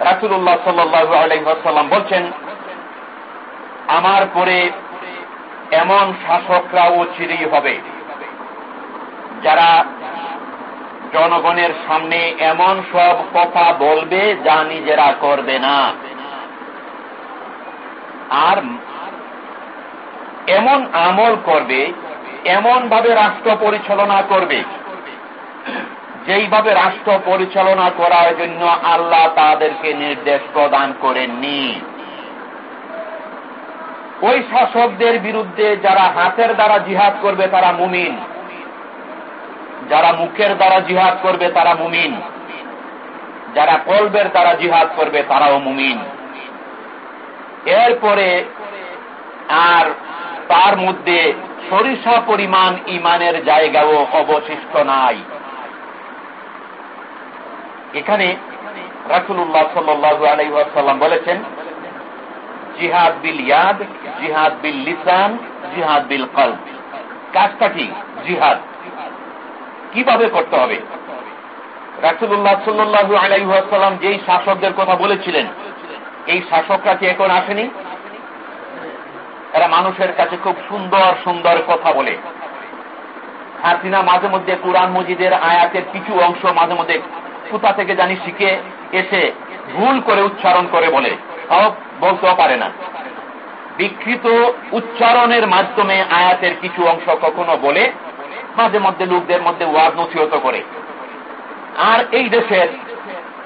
রাসুল্লাহ সাল্লু আলহাম বলছেন, আমার পরে এমন শাসকরাও চিরেই হবে, যারা জনগণের সামনে এমন সব কথা বলবে যা নিজেরা করবে না। আর এমন আমল করবে এমন ভাবে রাষ্ট্র পরিচালনা করবে যেইভাবে রাষ্ট্র পরিচালনা করার জন্য আল্লাহ তাদেরকে নির্দেশ প্রদান করেননি। ওই শাসকদের বিরুদ্ধে যারা হাতের দ্বারা জিহাদ করবে তারা মুমিন। যারা মুখের দ্বারা জিহাদ করবে তারা মুমিন। যারা কলবের দ্বারা জিহাদ করবে তারাও মুমিন। এরপরে আর তার মধ্যে সরিষা পরিমাণ ইমানের জায়গাও অবশিষ্ট নাই। এখানে রাসুল্লাহ সাল্লু আলাইসাল্লাম বলেছেন, জিহাদ বিল ইয়াদ, জিহাদ বিল লিসান, জিহাদ বিল কল কাজটা কি? জিহাদ। কীভাবে করতে হবে? রাসুল্লাহ সাল্লু আলাইসাল্লাম যেই শাসকদের কথা বলেছিলেন, এই শাসকরা কি এখন আসেনি? এরা মানুষের কাছে খুব সুন্দর সুন্দর কথা বলে। হাসিনা মাঝে মধ্যে কোরআন মজিদের আয়াতের কিছু অংশ মাঝে মধ্যে কোথা থেকে জানি শিখে এসে ভুল করে উচ্চারণ করে বলে। তাও বলতেও পারে না। বিকৃত উচ্চারণের মাধ্যমে আয়াতের কিছু অংশ কখনো বলে, মাঝে মধ্যে লোকদের মধ্যে ওয়াদ নথিহত করে। আর এই দেশের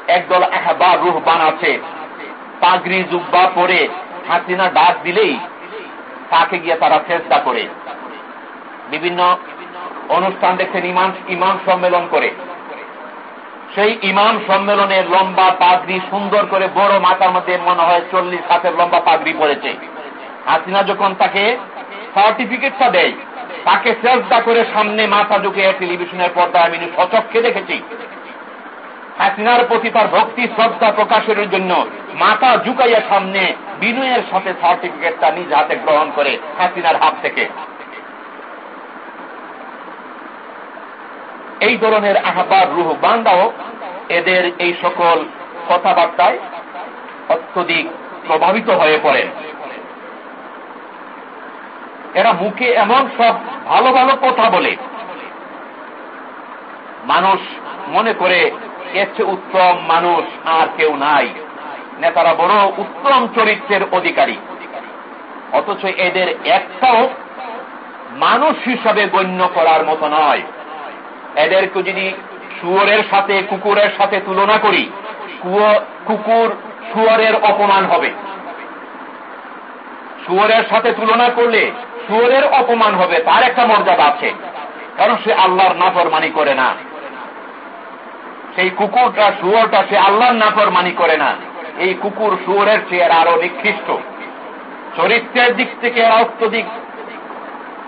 একদল এহবা রুহবান আছে। পাগড়ি জুব্বা পরে হাসিনা ডাক দিলেই তাকে গিয়ে তারা চেষ্টা করে। বিভিন্ন অনুষ্ঠান দেখছেন ইমান ইমাম সম্মেলন করে। সেই ইমাম সম্মেলনের লম্বা পাগড়ি সুন্দর করে বড় মাথার মধ্যে মনে হয় চল্লিশ হাতের লম্বা পাগড়ি পড়েছে হাসিনা যখন তাকে সার্টিফিকেটটা দেয়, তাকে চেষ্টা করে সামনে মাথা ঢুকে টেলিভিশনের পর্দায় আমি সচক্ষে দেখেছি। হাসিনার প্রতি তার ভক্তি, শ্রদ্ধা প্রকাশের জন্য মাথা ঝুঁকাইয়া সামনে বিনয়ের সাথে সার্টিফিকেটটা নিজ হাতে গ্রহণ করে হাসিনার হাত থেকে। এই ধরনের আহ্বার রুহ বান্দাও এদের এই সকল কথাবার্তায় অত্যধিক প্রভাবিত হয়ে পড়েন এরা মুখে এমন সব ভালো ভালো কথা বলে। মানুষ মনে করে এর উত্তম মানুষ আর কেউ নাই। নেতারা বড় উত্তম চরিত্রের অধিকারী। অথচ এদের একটাও মানুষ হিসাবে গণ্য করার মতো নয়। এদেরকে যদি শুয়রের সাথে, কুকুরের সাথে তুলনা করি কুকুর শুয়রের অপমান হবে। শুয়রের সাথে তুলনা করলে শুয়রের অপমান হবে, তার একটা মর্যাদা আছে। কারণ সে আল্লাহর নাফর মানি করে না। সেই কুকুরটা, শুয়রটা সে আল্লাহর নাফর মানি করে না। এই কুকুর শুয়রের চেয়ে আরও নিকৃষ্ট। চরিত্রের দিক থেকে এরা অত্যধিক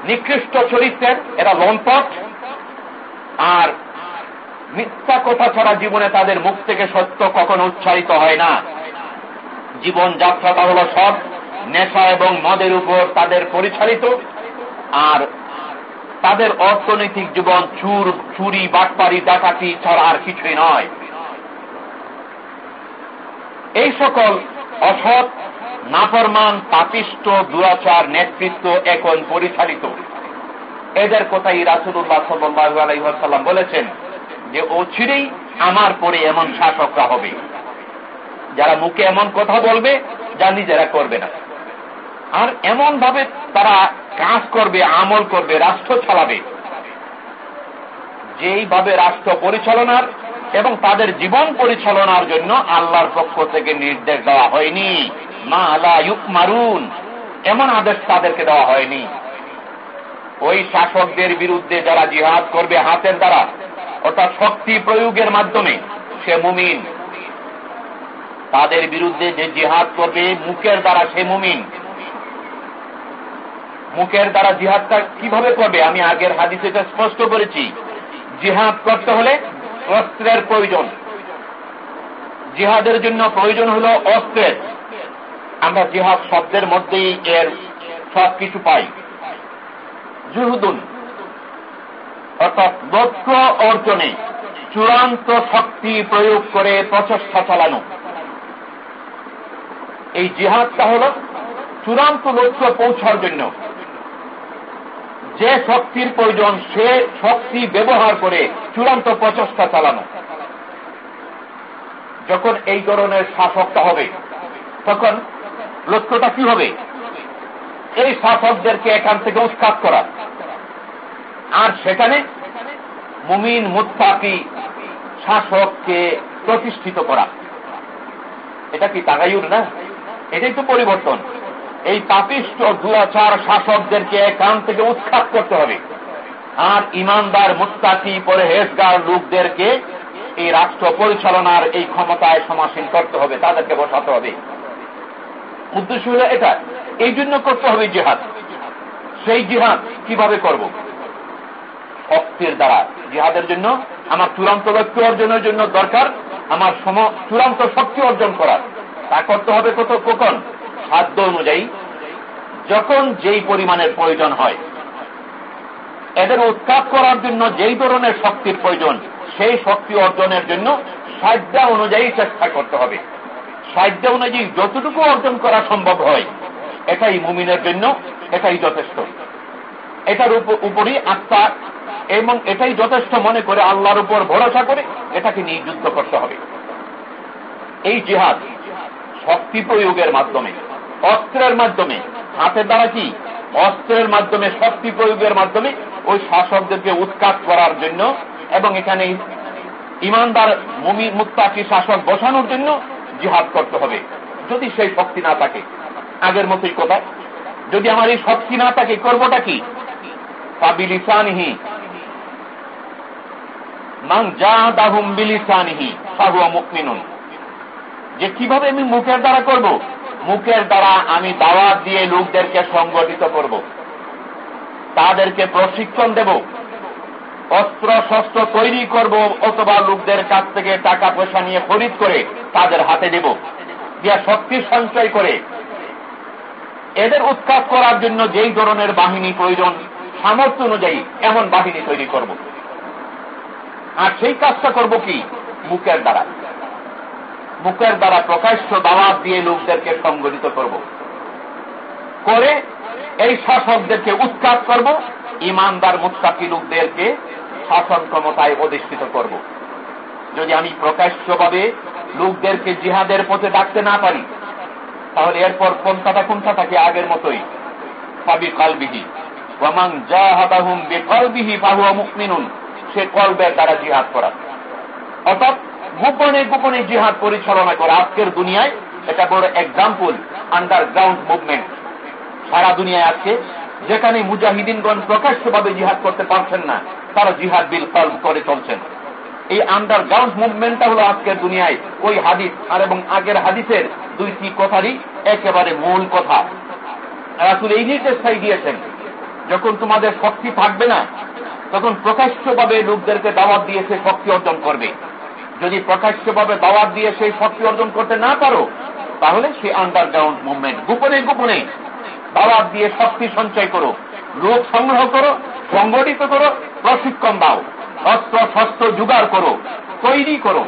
নিকৃষ্ট চরিত্রের, এরা লম্পট আর মিথ্যা কথা ছাড়া জীবনে তাদের মুখ থেকে সত্য কখনো উচ্চারিত হয় না। জীবন যাত্রাটা হল সব নেশা এবং মদের উপর তাদের পরিচালিত, আর তাদের অর্থনৈতিক জীবন চুর, চুরি, বাটপারি, ডাকাতি ছাড়া আর কিছুই নয়। এই সকল অসৎ, নাফরমান, পাপিষ্ট, দুরাচার, নেতৃত্ব এখন পরিচালিত। এদের কথাই রাসুল্লাহ সাল্লাহ আলাইসাল্লাম বলেছেন যে, ও ছিঁড়েই আমার পরে এমন শাসকরা হবে। যারা মুখে এমন কথা বলবে, যা নিজেরা করবে না। আর এমন ভাবে তারা কাজ করবে, আমল করবে, রাষ্ট্র চালাবে। যেইভাবে রাষ্ট্র পরিচালনার এবং তাদের জীবন পরিচালনার জন্য আল্লাহর পক্ষ থেকে নির্দেশ দেওয়া হয়নি। মা আলা ইউক মারুন এমন আদেশ তাদেরকে দেওয়া হয়নি। ওই শাসকদের বিরুদ্ধে যারা জিহাদ করবে হাতের দ্বারা, অর্থাৎ শক্তি প্রয়োগের মাধ্যমে, সে মুমিন। তাদের বিরুদ্ধে যে জিহাদ করবে, মুখের দ্বারা সে মুমিন। মুখের দ্বারা জিহাদটা কীভাবে করবে? আমি আগের হাদিসে এটা স্পষ্ট করেছি। জিহাদ করতে হলে অস্ত্রের প্রয়োজন। জিহাদের জন্য প্রয়োজন হল অস্ত্রের। আমরা জিহাদ শব্দের মধ্যেই এর সব কিছু পাই। জুহুদুন। অর্থাৎ লক্ষ্য অর্জনে চূড়ান্ত শক্তি প্রয়োগ করে প্রচেষ্টা চালানো। এই জিহাদটা হল চূড়ান্ত লক্ষ্য পৌঁছার জন্য। যে শক্তির প্রয়োজন, সে শক্তি ব্যবহার করে চূড়ান্ত প্রচেষ্টা চালানো। যখন এই ধরনের শাসকটা হবে, তখন লক্ষ্যটা কি হবে? এই শাসকদেরকে এখান থেকে উৎখাত করা। আর সেখানে মুমিন মুত্তাকি শাসককে প্রতিষ্ঠিত করা। এটা কি তাগাইউর না? এটাই তো পরিবর্তন। এই পাপিষ্ট দুরাচার শাসকদেরকে এখান থেকে উৎখাত করতে হবে। আর ইমানদার মুস্তাকি পরে হেসগার লোকদেরকে এই রাষ্ট্র পরিচালনার এই ক্ষমতায় সমাসীন করতে হবে, তাদেরকে বসাতে হবে। উদ্দেশ্য হল এটা। এই জন্য করতে হবে জিহাদ। সেই জিহাদ কীভাবে করব? শক্তির দ্বারা জিহাদের জন্য, আমার চূড়ান্ত লক্ষ্য অর্জনের জন্য দরকার, আমার সম, চূড়ান্ত শক্তি অর্জন করার। তা করতে হবে কত, কখন? সাধ্য অনুযায়ী। যখন যেই পরিমাণের প্রয়োজন হয়। এদের উৎখাত করার জন্য যেই ধরনের শক্তির প্রয়োজন, সেই শক্তি অর্জনের জন্য সাধ্য অনুযায়ী চেষ্টা করতে হবে। সাধ্য অনুযায়ী যতটুকু অর্জন করা সম্ভব হয়, এটাই মুমিনের জন্য, এটাই যথেষ্ট। এটার উপরই আত্মা এবং এটাই যথেষ্ট মনে করে আল্লাহর উপর ভরসা করে এটাকে নিয়ে যুদ্ধ করতে হবে। এই জিহাদ শক্তি প্রয়োগের মাধ্যমে, অস্ত্রের মাধ্যমে, হাতের দ্বারা কি? অস্ত্রের মাধ্যমে, শক্তি প্রয়োগের মাধ্যমে ওই শাসকদেরকে উৎখাত করার জন্য এবং এখানে ইমানদার মুক্তাকি শাসক বসানোর জন্য জিহাদ করতে হবে। যদি সেই শক্তি না থাকে, আগের মতোই কথা যদি আমার এই শক্তি না থাকে, করবোটা কি? পাবিলিসানহি মান যা দাহুম বিলিসানহি সাহুয়া মুকমিনুন যে কীভাবে আমি মুখের দ্বারা করব? মুখের দ্বারা আমি দাওয়াত দিয়ে লোকদেরকে সংগঠিত করব। তাদেরকে প্রশিক্ষণ দেব। অস্ত্র, শস্ত্র তৈরি করব অথবা লোকদের কাছ থেকে টাকা পয়সা নিয়ে খরিদ করে তাদের হাতে দেব। দিয়া শক্তি সঞ্চয় করে। এদের উৎখাত করার জন্য যেই ধরনের বাহিনী প্রয়োজন সামর্থ্য অনুযায়ী এমন বাহিনী তৈরি করব। আর সেই কাজটা করব কি? মুখের দ্বারা। মুখের দ্বারা প্রকাশ্য দাওয়াত দিয়ে লোকদেরকে সংগঠিত করব। করে এই শাসকদেরকে উৎখাত করব, ইমানদার মুস্তাকি লোকদেরকে শাসন ক্ষমতায় অধিষ্ঠিত করব। যদি আমি প্রকাশ্যভাবে লোকদেরকে জিহাদের পথে ডাকতে না পারি, তাহলে এরপর পন্থাটা কোনটা থাকে আগের মতোই? সাবি কালবিহি ওয়ামাং জাহাদাহুম বেকালবিহি ফাহুয়া মুকমিনুন সে কলবের দ্বারা জিহাদ করা। অর্থাৎ গোপনে গোপনে জিহাদ পরিচালনা করা আজকের দুনিয়ায়, এটা বড় এক্সাম্পল আন্ডারগ্রাউন্ড মুভমেন্ট সারা দুনিয়ায় আছে, যেখানে মুজাহিদিনগণ প্রকাশ্যভাবে জিহাদ করতে পারছেন না, তারা জিহাদ বিল কল করে চলছেন। এই আন্ডারগ্রাউন্ড মুভমেন্টটা হলো আজকের দুনিয়ায়। ওই হাদিস আর এবং আগের হাদিসের দুইটি কথারই একেবারে মূল কথা। আসলে এই নির্দেশটাই দিয়েছেন। যখন তোমাদের শক্তি থাকবে না, তখন প্রকাশ্যভাবে লোকদেরকে দাওয়াত দিয়ে সে শক্তি অর্জন করবে। যদি প্রকাশ্যভাবে দাওয়াত দিয়ে সেই শক্তি অর্জন করতে না পারো, তাহলে সে আন্ডারগ্রাউন্ড মুভমেন্ট গোপনে গোপনে দাওয়াত দিয়ে শক্তি সঞ্চয় করো, লোক সংগ্রহ করো, সংগঠিত করো, প্রশিক্ষণ দাও অস্ত্র শস্ত্র জোগাড় করো, তৈরি করো।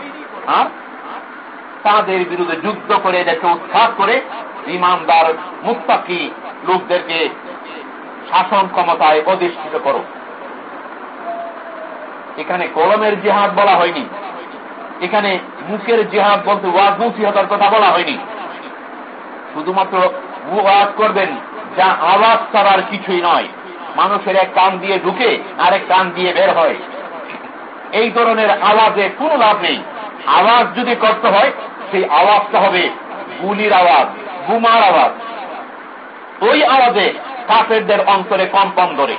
আর তাদের বিরুদ্ধে যুদ্ধ করে এদেরকে উৎখাত করে ইমানদার মুক্তাকি লোকদেরকে শাসন ক্ষমতায় অধিষ্ঠিত করো এখানে কলমের জেহাদ বলা হয়নি। এখানে মুখের জেহাদ বলতে ওয়াজ নসিহতার কথা বলা হয়নি। শুধুমাত্র ওয়াজ করবেন, যা আওয়াজ ছাড়ার কিছুই নয়। মানুষের এক কান দিয়ে ঢুকে আরেক কান দিয়ে বের হয়। এই ধরনের আওয়াজে কোনো লাভ নেই। আওয়াজ যদি করতে হয়, সেই আওয়াজটা হবে গুলির আওয়াজ বুমার আওয়াজ। ওই আওয়াজে কাফেরদের অন্তরে কম্পন ধরে।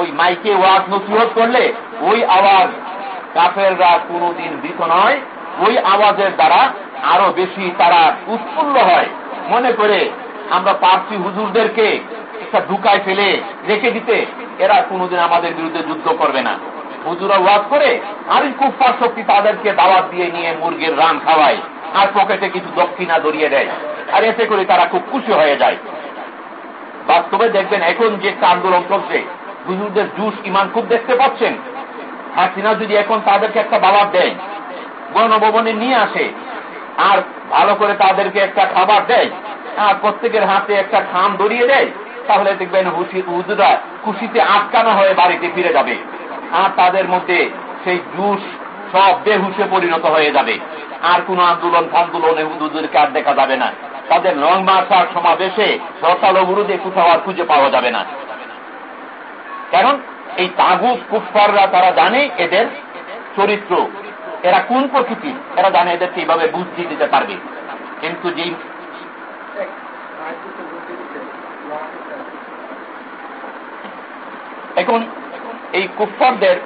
ওই মাইকে ওয়াজ নসিহত করলে ওই আওয়াজ কাফেররা কোনদিন দিত নয়, ওই আওয়াজের দ্বারা আরও বেশি তারা উৎফুল্ল হয়। মনে করে আমরা পার্সি হুজুরদেরকে একটা ঢুকায় ফেলে রেখে দিতে, এরা কোনদিন আমাদের বিরুদ্ধে যুদ্ধ করবে না। হুজুরা ওয়াজ করে আর কুফার শক্তি তাদেরকে দাওয়াত দিয়ে নিয়ে মুরগির রান খাওয়ায়, আর পকেটে কিছু দক্ষিণা দরিয়ে দেয়। আর এতে করে তারা খুব খুশি হয়ে যায়। বাস্তবে দেখবেন এখন যে একটা আন্দোলন চলছে, হুজুরদের জুস ইমান খুব দেখতে পাচ্ছেন। হাসিনা যদি এখন তাদেরকে একটা দাবার দেয়, গণভবনে নিয়ে আসে, আর ভালো করে তাদেরকে একটা খাবার দেয়, আর প্রত্যেকের হাতে একটা খাম ধরিয়ে দেয়, তাহলে দেখবেন হুজুরা খুশিতে আটকানো হয়ে বাড়িতে ফিরে যাবে। আর তাদের মধ্যে সেই জুস সব বেহুসে পরিণত হয়ে যাবে। আর কোন আন্দোলন ফান্দোলনে হুদুদেরকে আর দেখা যাবে না। তাদের লং মার্চার সমাবেশে রসালো গুরুদে কোথাও আর খুঁজে পাওয়া যাবে না। কারণ এই তাগুত কুফাররা তারা জানে এদের চরিত্র। এরা কোন প্রকৃতির এরা জানে এদেরকে এইভাবে বুদ্ধি দিতে পারবে। কিন্তু যে এখন এই কুফারদের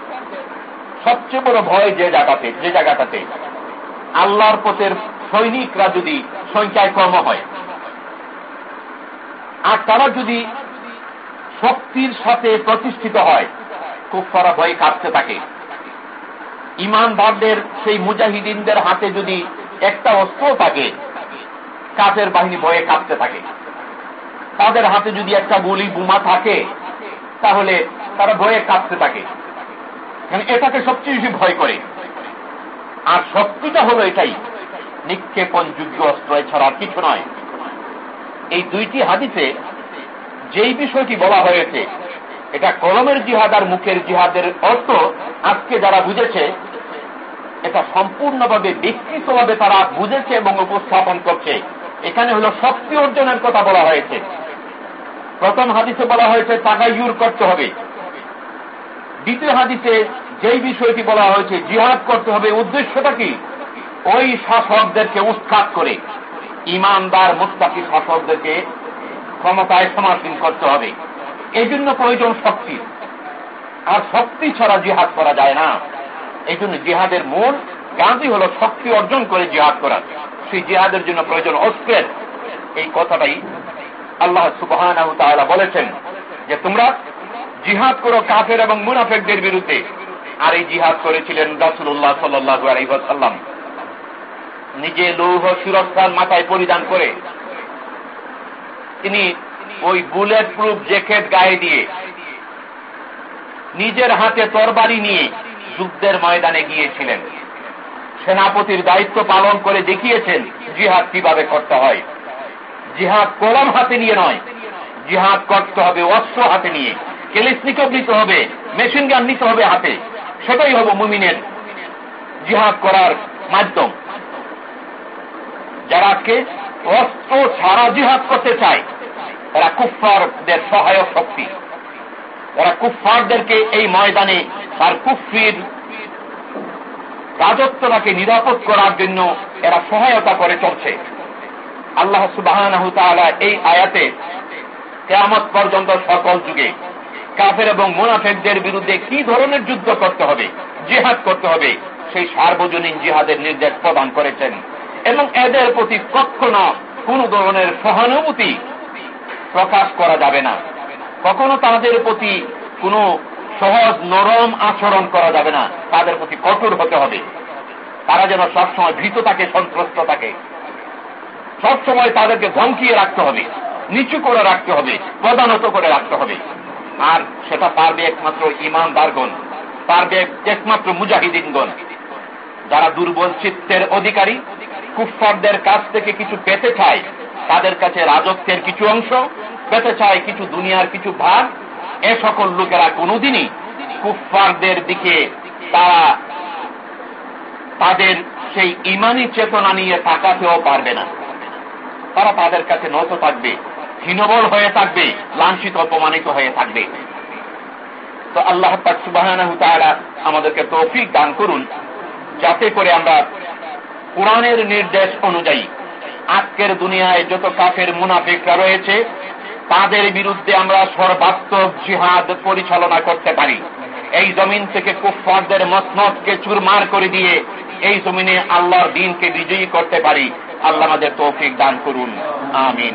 সবচেয়ে বড় ভয় যে জায়গাতে যে জায়গাটাতে আল্লাহর পথের সৈনিকরা যদি সংখ্যায় কম হয়। আর তারা যদি শক্তির সাথে প্রতিষ্ঠিত হয় কুফারা ভয়ে কাঁপতে থাকে। ইমানদারদের, সেই মুজাহিদিনদের হাতে যদি একটা অস্ত্র থাকে, কাফের বাহিনী ভয়ে কাঁপতে থাকে। তাদের হাতে যদি একটা গুলি বোমা থাকে, তাহলে তারা ভয়ে কাঁপতে থাকে। এটাকে সবচেয়ে বেশি ভয় করে। আর শক্তিটা হলো এটাই। নিক্ষেপণ যোগ্য অস্ত্র, এছাড়া কিছু নয়। এই দুইটি হাদিসে যেই বিষয়টি বলা হয়েছে, এটা কলমের জিহাদ আর মুখের জিহাদের অর্থ আজকে যারা বুঝেছে, এটা সম্পূর্ণভাবে বিকৃতভাবে তারা বুঝেছে এবং উপস্থাপন করছে। এখানে হলো শক্তি অর্জনের কথা বলা হয়েছে। প্রথম হাদিসে বলা হয়েছে, তাগাইয়ুর করতে হবে। দ্বিতীয় হাদিসে যেই বিষয়টি বলা হয়েছে, জিহাদ করতে হবে, উদ্দেশ্যটা কি? ওই শাসকদেরকে উৎখাত করে, ইমানদার মুস্তাকি শাসকদেরকে ক্ষমতায় সমাসীন করতে হবে। এই জন্য প্রয়োজন শক্তি। আর শক্তি ছাড়া জিহাদ করা যায় না। এই জন্য জিহাদের মূল গান্ধী হল শক্তি অর্জন করে জিহাদ করা। সেই জিহাদের জন্য প্রয়োজন অস্ত্রের। এই কথাটাই আল্লাহ সুবহান বলেছেন যে তোমরা জিহাদ করো কাফের এবং মুনাফেকদের বিরুদ্ধে। আর এই জিহাদ করেছিলেন রাসুল্লাহ সাল্লু নিজে লৌহ সুরক্ষার মাথায় পরিধান করে তিনি ওই বুলেট প্রুফ জ্যাকেট গায়ে দিয়ে নিজের হাতে তরবারি নিয়ে যুদ্ধের ময়দানে গিয়েছিলেন। সেনাপতির দায়িত্ব পালন করে দেখিয়েছেন জিহাদ কীভাবে করতে হয়। জিহাদ কলম হাতে নিয়ে নয়, জিহাদ করতে হবে অস্ত্র হাতে নিয়ে। কেলিসনিকব নিতে হবে, মেশিন গান নিতে হবে হাতে। সেটাই হব মুমিনের জিহাদ করার মাধ্যম। যারা আজকে অস্ত্র ছাড়া জিহাদ করতে চায়, তারা কুফফারদের সহায়ক শক্তি। তারা কুফফারদেরকে এই ময়দানে তার কুফরির রাজত্বটাকে নিরাপদ করার জন্য এরা সহায়তা করে চলছে। আল্লাহ সুবাহ এই আয়াতে কেয়ামত পর্যন্ত সকল যুগে কাফের এবং মোনাফেকদের বিরুদ্ধে কি ধরনের যুদ্ধ করতে হবে? জিহাদ করতে হবে। সেই সার্বজনীন জিহাদের নির্দেশ প্রদান করেছেন। এবং এদের প্রতি কখনো কোন ধরনের সহানুভূতি প্রকাশ করা যাবে না। কখনো তাদের প্রতি কোনো সহজ, নরম আচরণ করা যাবে না। তাদের প্রতি কঠোর হতে হবে। তারা যেন সবসময় ভীত থাকে, সন্ত্রস্ত থাকে। সবসময় তাদেরকে ধমকিয়ে রাখতে হবে, নিচু করে রাখতে হবে প্রধানত করে রাখতে হবে। আর সেটা পারবে একমাত্র ইমানদারগণ পারবে একমাত্র মুজাহিদিনগণ। যারা দুর্বল চিত্তের অধিকারী, কুফফারদের কাছ থেকে কিছু পেতে চায়, তাদের কাছে রাজত্বের কিছু অংশ, পেতে চায় কিছু দুনিয়ার কিছু ভাগ, এ সকল লোকেরা কোনোদিনই কুফফারদের দিকে তারা তাদের সেই ইমানি চেতনা নিয়ে তাকাতেও পারবে না। তারা তাদের কাছে নত থাকবে। হীনবল হয়ে থাকবে, লাঞ্ছিত, অপমানিত হয়ে থাকবে। তো আল্লাহ সুবাহ আমাদেরকে তৌফিক দান করুন, যাতে করে আমরা কোরআনের নির্দেশ অনুযায়ী আজকের দুনিয়ায় যত কাফের মুনাফিকরা রয়েছে, তাদের বিরুদ্ধে আমরা সর্বাত্মক জিহাদ পরিচালনা করতে পারি। এই জমিন থেকে কুফফারদের মসমতকে চুরমার করে দিয়ে এই জমিনে আল্লাহর দিনকে বিজয়ী করতে পারি। আল্লাহ আমাদের তৌফিক দান করুন। আমিন।